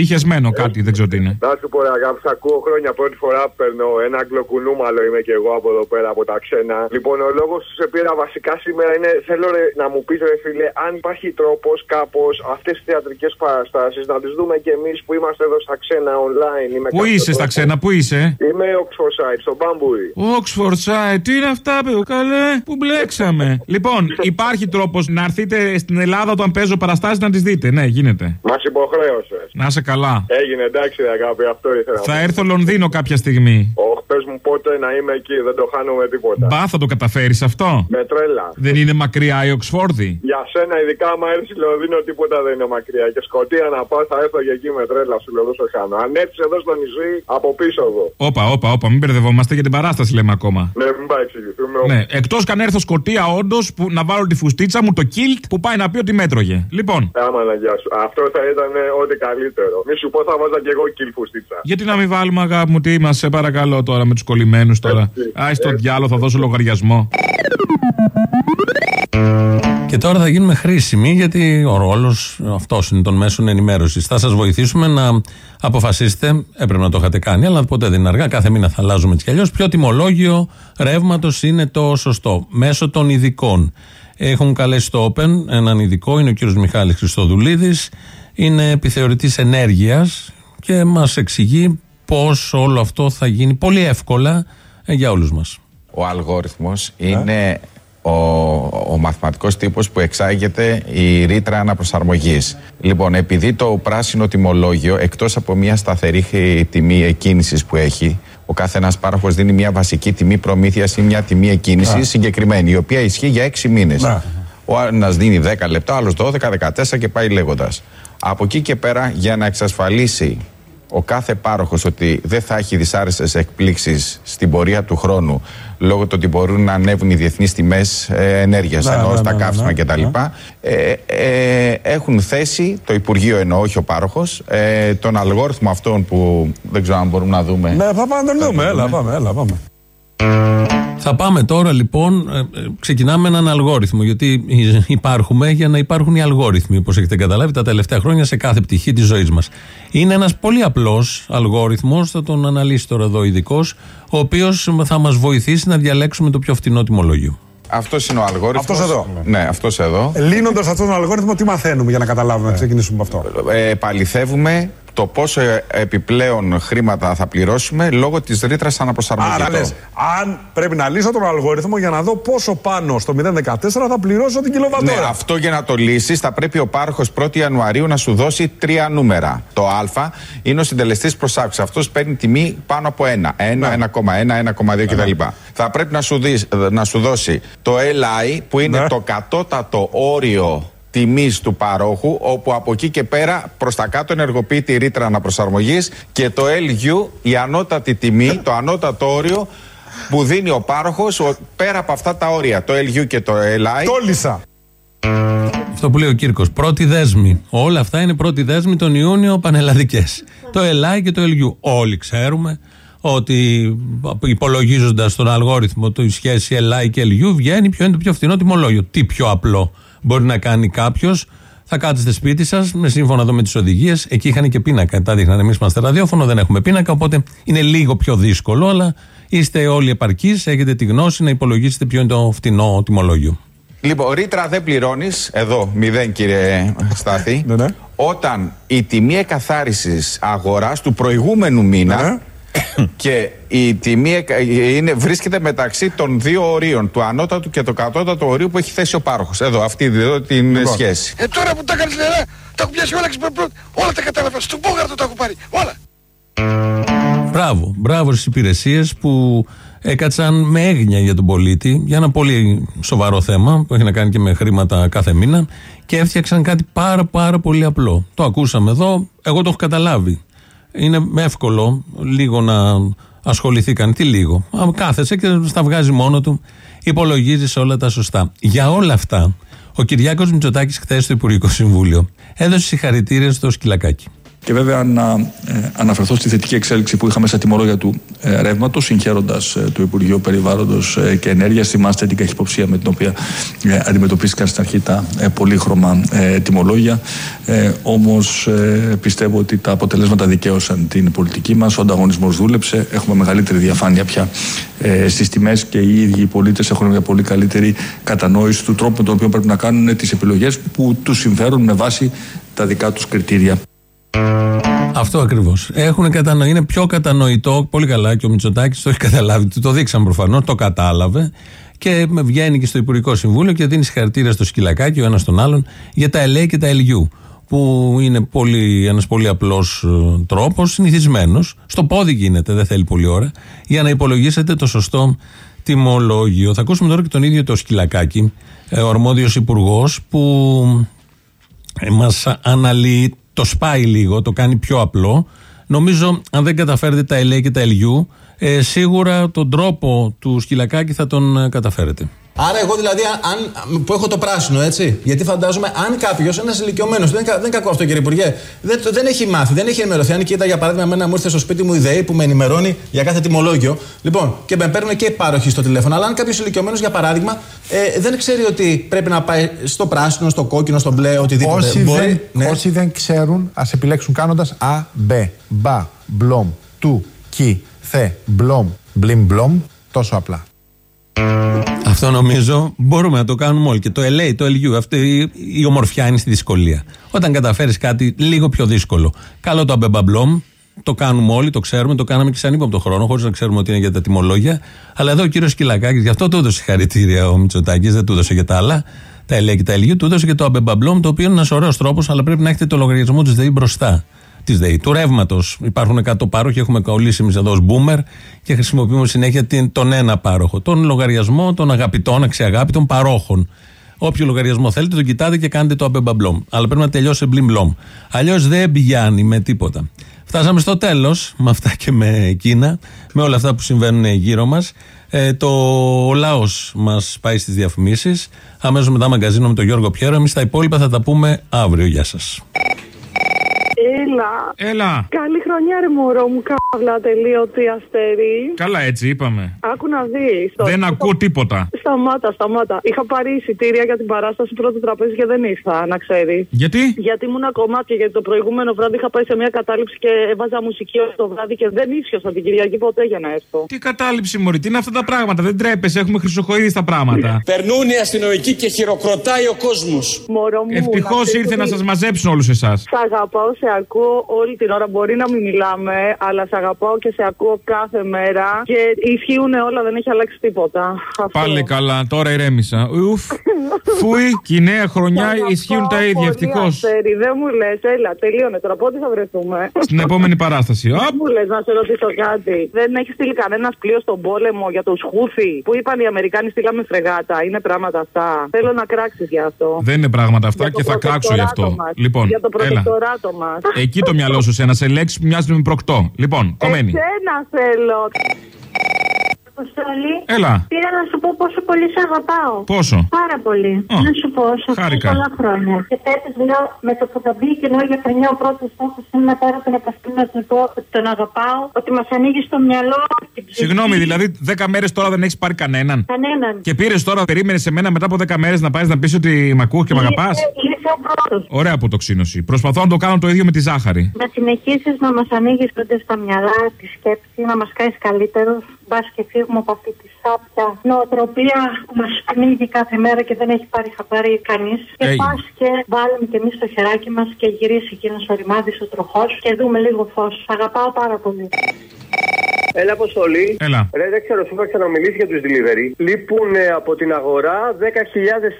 Είχε μένο κάτι, δεν ξέρω τι είναι. Να σου πω ρε αγάπη, σ' ακούω χρόνια πρώτη φορά που παίρνω ένα αγγλοκουνούμαλο είμαι και εγώ από εδώ πέρα από τα ξένα. Λοιπόν, ο λόγος που σε πήρα βασικά σήμερα είναι θέλω ρε, να μου πεις ρε φίλε, αν υπάρχει τρόπος κάπως αυτές τις θεατρικές παραστάσεις να τις δούμε κι εμείς που είμαστε εδώ στα ξένα online. Είμαι Πού κάποιος είσαι στα τρόπο. ξένα, πού είσαι; Είμαι Oxfordshire, στο Μπάμπουρι. Oxfordshire, τι είναι αυτά, παιδί, καλέ, που μπλέξαμε. λοιπόν, υπάρχει τρόπος να έρθετε στην Ελλάδα όταν παίζω παραστάσεις να τις δείτε. Ναι, γίνεται. Μας υποχρέωσε. Να είσαι καλά. Έγινε εντάξει, ρε αγάπη, αυτό ήθελα. να Θα πω. έρθω Λονδίνο κάποια στιγμή. Ωχ, πε μου πότε να είμαι εκεί, δεν το χάνουμε τίποτα. Μπα, θα το καταφέρεις αυτό; Με τρέλα. Δεν είναι μακριά η Οξφόρδη; Για σένα, ειδικά άμα έρθεις Λονδίνο, τίποτα δεν είναι μακριά. Και σκοτία να πάω, θα έρθω και εκεί με τρέλα, σου λέω, δεν σε χάνω. Αν έρθεις εδώ στο νησί, από πίσω εδώ. Όπα, όπα, όπα, μην μπερδευόμαστε για την παράσταση λέμε ακόμα. Ναι, μην πάει εξηγηθούμε. Ναι, εκτός καν έρθω σκοτία, όντως, που να βάλω τη φουστίτσα μου, το κιλτ που πάει να πει ότι μέτρωγε. Λοιπόν, Άμα να γεια σου. Αυτό θα ήταν ε, ό,τι καλύτερο. Μη σου πω, θα βάζα και εγώ κιλφουστίτσα. γιατί να μην βάλουμε αγάπη μου, τι είμαστε, σε παρακαλώ τώρα με τους κολλημένους τώρα. Άι στο διάλογο, θα δώσω λογαριασμό. Και τώρα θα γίνουμε χρήσιμοι γιατί ο ρόλος αυτός είναι των μέσων ενημέρωσης. Θα σας βοηθήσουμε να αποφασίσετε, έπρεπε να το είχατε κάνει, αλλά ποτέ δεν είναι αργά. Κάθε μήνα θα αλλάζουμε έτσι κι αλλιώς. Ποιο τιμολόγιο ρεύματος είναι το σωστό; Μέσω των ειδικών. Έχουν καλέσει στο Open έναν ειδικό, είναι ο κύριος Μιχάλης Χριστοδουλίδης, είναι επιθεωρητής ενέργειας και μας εξηγεί πώς όλο αυτό θα γίνει πολύ εύκολα ε, για όλους μας. Ο αλγόριθμος είναι ο, ο μαθηματικός τύπος που εξάγεται η ρήτρα αναπροσαρμογής. Λοιπόν, επειδή το πράσινο τιμολόγιο, εκτός από μια σταθερή χ- τιμή εκκίνησης που έχει, ο κάθε ένας πάροχος δίνει μια βασική τιμή προμήθειας ή μια τιμή εκκίνησης Ναι. συγκεκριμένη, η οποία ισχύει για 6 μήνες. Ναι. Ο ένας δίνει 10 λεπτά, ο άλλος 12, 14 και πάει λέγοντας. Από εκεί και πέρα, για να εξασφαλίσει ο κάθε πάροχος ότι δεν θα έχει δυσάρεστες εκπλήξεις στην πορεία του χρόνου λόγω του ότι μπορούν να ανέβουν οι διεθνείς τιμές ε, ενέργειας Ναι, ενώ ναι, στα ναι, ναι, καύσιμα ναι, κτλ. Ε, ε, έχουν θέσει το Υπουργείο εννοώ, όχι ο πάροχος, ε, τον αλγόριθμο αυτόν που δεν ξέρω αν μπορούμε να δούμε. Ναι, θα πάμε να τον δούμε. Έλα, πάμε, έλα, πάμε. Θα πάμε τώρα λοιπόν, ε, ε, ξεκινάμε έναν αλγόριθμο, γιατί υπάρχουμε για να υπάρχουν οι αλγόριθμοι, όπως έχετε καταλάβει τα τελευταία χρόνια σε κάθε πτυχή της ζωής μας. Είναι ένας πολύ απλός αλγόριθμος, θα τον αναλύσει τώρα εδώ ειδικός, ο οποίος θα μας βοηθήσει να διαλέξουμε το πιο φτηνό τιμολόγιο. Αυτός είναι ο αλγόριθμος. Αυτός εδώ. Ναι, αυτός εδώ. Λύνοντας αυτόν τον αλγόριθμο, τι μαθαίνουμε για να καταλάβουμε, να ξεκινήσουμε από αυτό. Ε, επαληθεύουμε το πόσο ε, επιπλέον χρήματα θα πληρώσουμε λόγω της ρήτρας αναπροσαρμογής. Άρα λες, αν πρέπει να λύσω τον αλγόριθμο για να δω πόσο πάνω στο 014 θα πληρώσω την Ναι, κιλοβατόρα. αυτό για να το λύσεις, θα πρέπει ο πάροχος 1η Ιανουαρίου να σου δώσει τρία νούμερα. Το Α είναι ο συντελεστής προσάξη. Αυτός παίρνει τιμή πάνω από 1. 1, 1,1, 1,2 κτλ. Θα πρέπει να σου, δεις- να σου δώσει το LI που είναι το κατώτατο όριο τιμής του παρόχου, όπου από εκεί και πέρα προς τα κάτω ενεργοποιεί τη ρήτρα αναπροσαρμογής και το LU, η ανώτατη τιμή, το ανώτατο όριο που δίνει ο πάροχος ο- πέρα από αυτά τα όρια, το LU και το LI. Τόλισα. Αυτό που λέει ο Κύρκος. Πρώτη δέσμη. Όλα αυτά είναι πρώτη δέσμη τον Ιούνιο πανελλαδικές. Το ΕΛΑΙ και το ΕΛΓΙΟΥ. Όλοι ξέρουμε ότι υπολογίζοντας τον αλγόριθμο τη σχέση ΕΛΑΙ και ΕΛΓΙΟΥ βγαίνει ποιο είναι το πιο φθηνό τιμολόγιο. Τι πιο απλό μπορεί να κάνει κάποιος. Θα κάτσετε σπίτι σας, με σύμφωνα εδώ με τις οδηγίες. Εκεί είχαν και πίνακα. Τα δείχναν. Εμείς είμαστε ραδιόφωνο, δεν έχουμε πίνακα. Οπότε είναι λίγο πιο δύσκολο, αλλά είστε όλοι επαρκείς. Έχετε τη γνώση να υπολογίσετε ποιο είναι το φτηνό τιμολόγιο. Λοιπόν, ρήτρα δεν πληρώνεις. Εδώ, μηδέν κύριε Στάθη. Όταν η τιμή εκαθάρισης αγοράς του προηγούμενου μήνα και η τιμή εκα- είναι, βρίσκεται μεταξύ των δύο ορίων, του ανώτατου και του κατώτατου ορίου που έχει θέσει ο πάροχος. Εδώ, αυτή εδώ την Λοιπόν. σχέση. Ε, τώρα που τα έκανες νερά, τα έχω πιάσει όλα και σπα- πρώτα. Όλα τα κατάλαβα. Στον Μπόγαρτο τα έχω πάρει. Όλα. Μπράβο, μπράβο στις υπηρεσίες που έκατσαν με έγνοια για τον πολίτη για ένα πολύ σοβαρό θέμα που έχει να κάνει και με χρήματα κάθε μήνα και έφτιαξαν κάτι πάρα πάρα πολύ απλό. Το ακούσαμε εδώ, εγώ το έχω καταλάβει. Είναι εύκολο λίγο να ασχοληθεί κανείς. Τι λίγο. Α, Κάθεσαι και στα βγάζει μόνο του, υπολογίζεις όλα τα σωστά. Για όλα αυτά, ο Κυριάκος Μητσοτάκης χθες στο Υπουργικό Συμβούλιο έδωσε συγχαρητήρια στο σκυλακάκι. Και βέβαια να ε, αναφερθώ στη θετική εξέλιξη που είχαμε στα τιμολόγια του ε, ρεύματος, συγχαίροντας ε, το Υπουργείο Περιβάλλοντος ε, και Ενέργειας. Θυμάστε την καχυποψία με την οποία ε, αντιμετωπίστηκαν στην αρχή τα ε, πολύχρωμα ε, τιμολόγια. Ε, Όμως ε, πιστεύω ότι τα αποτελέσματα δικαίωσαν την πολιτική μας. Ο ανταγωνισμός δούλεψε. Έχουμε μεγαλύτερη διαφάνεια πια ε, στις τιμές και οι ίδιοι οι πολίτες έχουν μια πολύ καλύτερη κατανόηση του τρόπου με τον οποίο πρέπει να κάνουν τις επιλογές που τους συμφέρουν με βάση τα δικά τους κριτήρια. Αυτό ακριβώς. Έχουν κατανοη... Είναι πιο κατανοητό, πολύ καλά και ο Μητσοτάκης το έχει καταλάβει. Του το δείξαν προφανώς, το κατάλαβε και με βγαίνει και στο Υπουργικό Συμβούλιο και δίνει συγχαρητήρια στο σκυλακάκι ο ένας τον άλλον για τα ΕΛΕ και τα ΕΛΙΟΥ. Που είναι πολύ, ένας πολύ απλός ε, τρόπος, συνηθισμένος. Στο πόδι γίνεται, δεν θέλει πολλή ώρα, για να υπολογίσετε το σωστό τιμολόγιο. Θα ακούσουμε τώρα και τον ίδιο το σκυλακάκι, ε, ο αρμόδιος υπουργός που ε, μας αναλύει, το σπάει λίγο, το κάνει πιο απλό. Νομίζω, αν δεν καταφέρετε τα ΕΛΕ και τα ΕΛΙΟΥ, ε, σίγουρα τον τρόπο του σκυλακάκι θα τον ε, καταφέρετε. Άρα, εγώ δηλαδή, αν, που έχω το πράσινο, έτσι. Γιατί φαντάζομαι, αν κάποιος, ένας ηλικιωμένος, δεν, είναι κα- δεν είναι κακό αυτό, κύριε Υπουργέ, δεν, το- δεν έχει μάθει, δεν έχει ενημερωθεί. Αν κοίτα, για παράδειγμα, εμένα μου ήρθε στο σπίτι μου η ΔΕΗ που με ενημερώνει για κάθε τιμολόγιο. Λοιπόν, και με παίρνουν και οι πάροχοι στο τηλέφωνο. Αλλά αν κάποιος ηλικιωμένος, για παράδειγμα, ε, δεν ξέρει ότι πρέπει να πάει στο πράσινο, στο κόκκινο, στο μπλε, οτιδήποτε. Όσοι, Μπορεί- δεν, ναι. όσοι δεν ξέρουν, ας επιλέξουν κάνοντας Α, Μπ, Μπα, Μπλομ, Του, Κι, Θε, Μπλομ, Μπλιμ, Μπλομ. Τόσο απλά. Αυτό νομίζω μπορούμε να το κάνουμε όλοι. Και το LA, το LU, αυτή η- η ομορφιά είναι στη δυσκολία. Όταν καταφέρεις κάτι λίγο πιο δύσκολο. Καλό το αμπεμπαμπλόμ, Το κάνουμε όλοι, το ξέρουμε, το κάναμε και σαν είπαμε τον χρόνο, χωρίς να ξέρουμε ότι είναι για τα τιμολόγια. Αλλά εδώ ο κύριος Σκυλακάκης, γι' αυτό του έδωσε συγχαρητήρια ο Μητσοτάκης, δεν του έδωσε για τα άλλα. Τα ελέγχει και τα ελεγεί, του έδωσε και το αμπεμπαμπλόμ, το οποίο είναι ένας ωραίος τρόπος, αλλά πρέπει να έχετε το λογαριασμό της ΔΕΗ μπροστά. Της ΔΕΗ, του ρεύματος. Υπάρχουν 100 πάροχοι, έχουμε κολλήσει εμείς εδώ ως boomer και χρησιμοποιούμε συνέχεια την, τον ένα πάροχο. Τον λογαριασμό των αγαπητών, αξιαγάπητων παρόχων. Όποιον λογαριασμό θέλετε, τον κοιτάτε και κάνετε το αμπεμπαμπλόμ. Αλλά πρέπει να τελειώσει μπλιμ μπλομ. Αλλιώς δεν πηγαίνει με τίποτα. Φτάσαμε στο τέλος, με αυτά και με εκείνα, με όλα αυτά που συμβαίνουν γύρω μας. Ε, το ο λαός μας πάει στις διαφημίσεις. Αμέσως μετά μαγκαζίνο με τον Γιώργο Πιέρο. Εμείς τα υπόλοιπα θα τα πούμε αύριο. Γεια σας. Έλα. Έλα. Καλή χρονιά, ρε μωρό μου, καύλα τελείωτη αστέρι. Καλά, έτσι είπαμε. Άκου να δεις. Δεν ακούω τίποτα. Σταμάτα, σταμάτα. Είχα πάρει εισιτήρια για την παράσταση πρώτο τραπέζι και δεν ήρθα, να ξέρει. Γιατί; Γιατί ήμουν κομμάτια, γιατί το προηγούμενο βράδυ είχα πάει σε μια κατάληψη και έβαζα μουσική όλο το βράδυ και δεν ίσχυωσα την Κυριακή ποτέ για να έρθω. Τι κατάληψη, Μωρή, τι είναι αυτά τα πράγματα; Δεν τρέπεσαι, έχουμε χρυσοχοίδη στα πράγματα. Περνούν οι αστυνομικοί και χειροκροτάει ο κόσμος. Μωρό μου. Ευτυχώς να ξέρεις ήρθε να ότι σας μαζέψουν όλους εσάς. Σ' αγαπάω, σε ακούω όλη την ώρα. Μπορεί να μην μιλάμε, αλλά σε αγαπάω και σε ακούω κάθε μέρα. Και ισχύουν όλα, δεν έχει αλλάξει τίποτα. Αυτό. Πάλι καλά, τώρα ηρέμησα. Ουφ. Φούι, και η νέα χρονιά Σ' ισχύουν τα αγαπάω ίδια, πολύ, ευτυχώς. Αστέρι, δεν μου λες, έλα, τελείωνε τώρα. Πότε θα βρεθούμε; Στην επόμενη παράσταση. Δεν Απ. μου λες να σε ρωτήσω κάτι. Δεν έχεις στείλει κανένας πλοίο στον πόλεμο για του Χούθη που είπαν οι Αμερικάνοι στείλαμε φρεγάτα. Είναι πράγματα αυτά. Θέλω να κράξεις γι' αυτό. Δεν είναι πράγματα αυτά Για το και θα κράξω γι' αυτό. προτεκτοράτο μας. Λοιπόν, για το έλα. προτεκτοράτο μας. Εκεί το μυαλό σου σε ένα σε λέξει που μοιάζει με προκτό. Λοιπόν, κομμένη. Εσένα θέλω. Αποστολή. Έλα. Πήρα να σου πω πόσο πολύ σε αγαπάω. Πόσο; Πάρα πολύ. Ω, Να σου πω, σε ευχαριστώ χάρηκα. πολλά χρόνια. Και φέτος λέω με το που θα μπει η καινούργια χρονιά, ο πρώτος στόχος είναι πέρα από την επαφή να του πω ότι τον αγαπάω, ότι μας ανοίγει στο μυαλό. την ψυχή. Συγγνώμη, δηλαδή 10 μέρες τώρα δεν έχεις πάρει κανέναν. Κανέναν. Και πήρες τώρα, περίμενες σε μένα μετά από 10 μέρες να πάεις να πεις ότι μ' ακούς και μ' αγαπάς; Είσαι ο πρώτο. Ωραία αποτοξίνωση. Προσπαθώ να το κάνω το ίδιο με τη ζάχαρη. Να συνεχίσεις να μας ανοίγεις τότε στα μυαλά, τη σκέψη, να μας κάνεις καλύτερου. Μπας και φύγουμε από αυτή τη σάπια νοοτροπία που μας πνίγει κάθε μέρα και δεν έχει πάρει χαμπάρι κανείς. Και Έγινε. πας και βάλουμε κι εμείς το χεράκι μας και γυρίσει εκείνος ο ρημάδι ο τροχός και δούμε λίγο φως. Αγαπάω πάρα πολύ. Έλα, Αποστολή. Έλα. Ρε, δεν ξέρω, σου είχα ξαναμιλήσει για τους delivery. Λείπουν ε, από την αγορά 10.000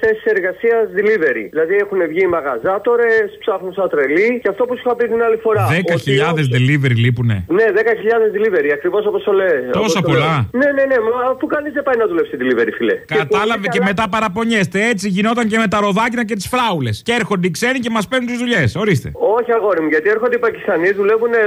θέσεις εργασίας delivery. Δηλαδή έχουν βγει οι μαγαζάτορες, ψάχνουν σαν τρελοί και αυτό που σου είχα πει την άλλη φορά. 10.000 delivery λείπουνε. Ναι, 10.000 delivery, ακριβώς όπως το λέει. Τόσα όπως το πολλά; λέω. Ναι, ναι, ναι, μα αφού κανείς δεν πάει να δουλέψει delivery, φιλέ. Κατάλαβε και μετά παραπονιέστε. Έτσι γινόταν και με τα ροδάκινα και τις φράουλες. Και έρχονται οι ξένοι και μας παίρνουν τις δουλειές. Ορίστε. Όχι, αγόρι μου, γιατί έρχονται οι Πακιστανοί, δουλεύουν ε,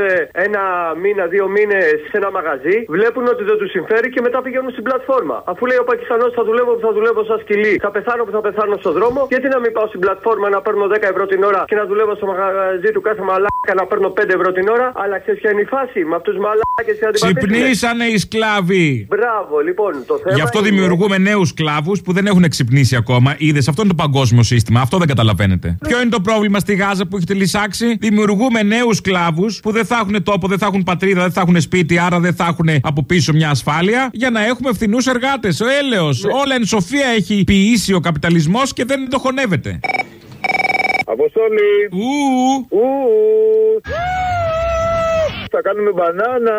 ένα μήνα, δύο μήνες σε ένα μαγαζί, βλέπουν ότι δεν τους συμφέρει και μετά πηγαίνουν στην πλατφόρμα. Αφού λέει ο Πακιστανός θα δουλεύω που θα δουλεύω σαν σκυλί, θα πεθάνω που θα πεθάνω στον δρόμο, γιατί να μην πάω στην πλατφόρμα να παίρνω 10 ευρώ την ώρα και να δουλεύω στο μαγαζί του κάθε μαλάκα να παίρνω 5 ευρώ την ώρα, αλλά ξέρεις ποια είναι η φάση; Με αυτούς του μαλάκες και αντιπατήσει. Ξυπνήσανε οι σκλάβοι. Μπράβο, λοιπόν, το θέμα. Γι' αυτό είναι- δημιουργούμε νέους σκλάβους που δεν έχουν ξυπνήσει ακόμα. Είδες, αυτό είναι το παγκόσμιο σύστημα. Αυτό δεν καταλαβαίνετε. Ποιο είναι το πρόβλημα στη Γάζα που έχετε λησάξει. Δημιουργούμε νέους σκλάβους που δεν θα έχουν τόπο, δεν θα έχουν πατρίδα, δεν θα έχουν σπίτι, άρα δεν θα έχουν από πίσω μια ασφάλεια για να έχουμε φθηνούς εργάτες. Ο έλεος. Όλα εν σοφία έχει ποιήσει ο καπιταλισμός και δεν το χωνεύεται. Αποστόλη. Ου. Ου. Θα κάνουμε μπανάνα.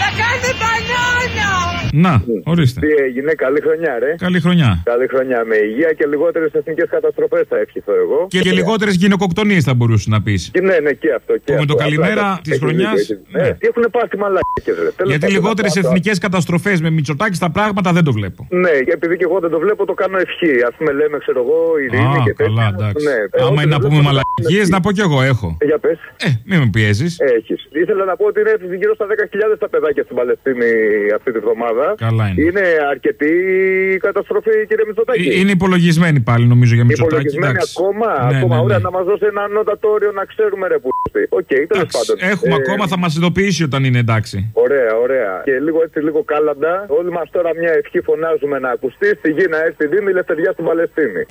Θα κάνουμε μπανάνα! Να, ορίστε. Τι έγινε, καλή χρονιά, ρε. Καλή χρονιά. Καλή χρονιά με υγεία και λιγότερες εθνικές καταστροφές θα ευχηθώ εγώ. Και, και λιγότερες γυναικοκτονίες θα μπορούσες να πεις. Και ναι, ναι, και αυτό. Και Που με το αυτό. καλημέρα Απλά, της έχεις χρονιάς, δίκιο, έχεις- Ναι, τι έχουν πάθει μαλάκε, ρε. Τέλος Γιατί πάντων, λιγότερες αυτό- εθνικές καταστροφές με μυτσοτάκι στα πράγματα δεν το βλέπω. Ναι, και επειδή και εγώ δεν το βλέπω, το κάνω ευχή. Α πούμε, λέμε, ξέρω εγώ, ειρήνη Α, και τέτοια. καλά, εντάξει. Ναι, ε, Άμα ό,τι είναι να δεν πούμε βλέπω, το μαλακίες, κάνω να πω κι εγώ έχω. ευχή. Για πες. Ε, μην με πιέζεις. Έχεις. Ήθελα να πω ότι είναι γύρω στα 10.000 τα παιδάκια στην Παλαιστίνη αυτή τη βδομάδα. Καλά είναι. Είναι αρκετή η καταστροφή, κύριε Μητσοτάκη. Ε, Είναι υπολογισμένοι πάλι νομίζω για μυτσοτάκι. Υπολογισμένοι εντάξει. ακόμα, Ναι, ακόμα ναι, ναι. ωραία, να μας δώσει ένα ανώτατο όριο να ξέρουμε ρε που. Οκ, τέλος πάντων. Έχουμε Ε, ακόμα, θα μας ειδοποιήσει όταν είναι εντάξει. Ωραία, ωραία. Και λίγο έτσι, λίγο κάλαντα. Όλοι μας τώρα μια ευχή φωνάζουμε να ακουστεί. Στη γη να έρθει δήμη, ελευθεριά στην Παλαιστίνη.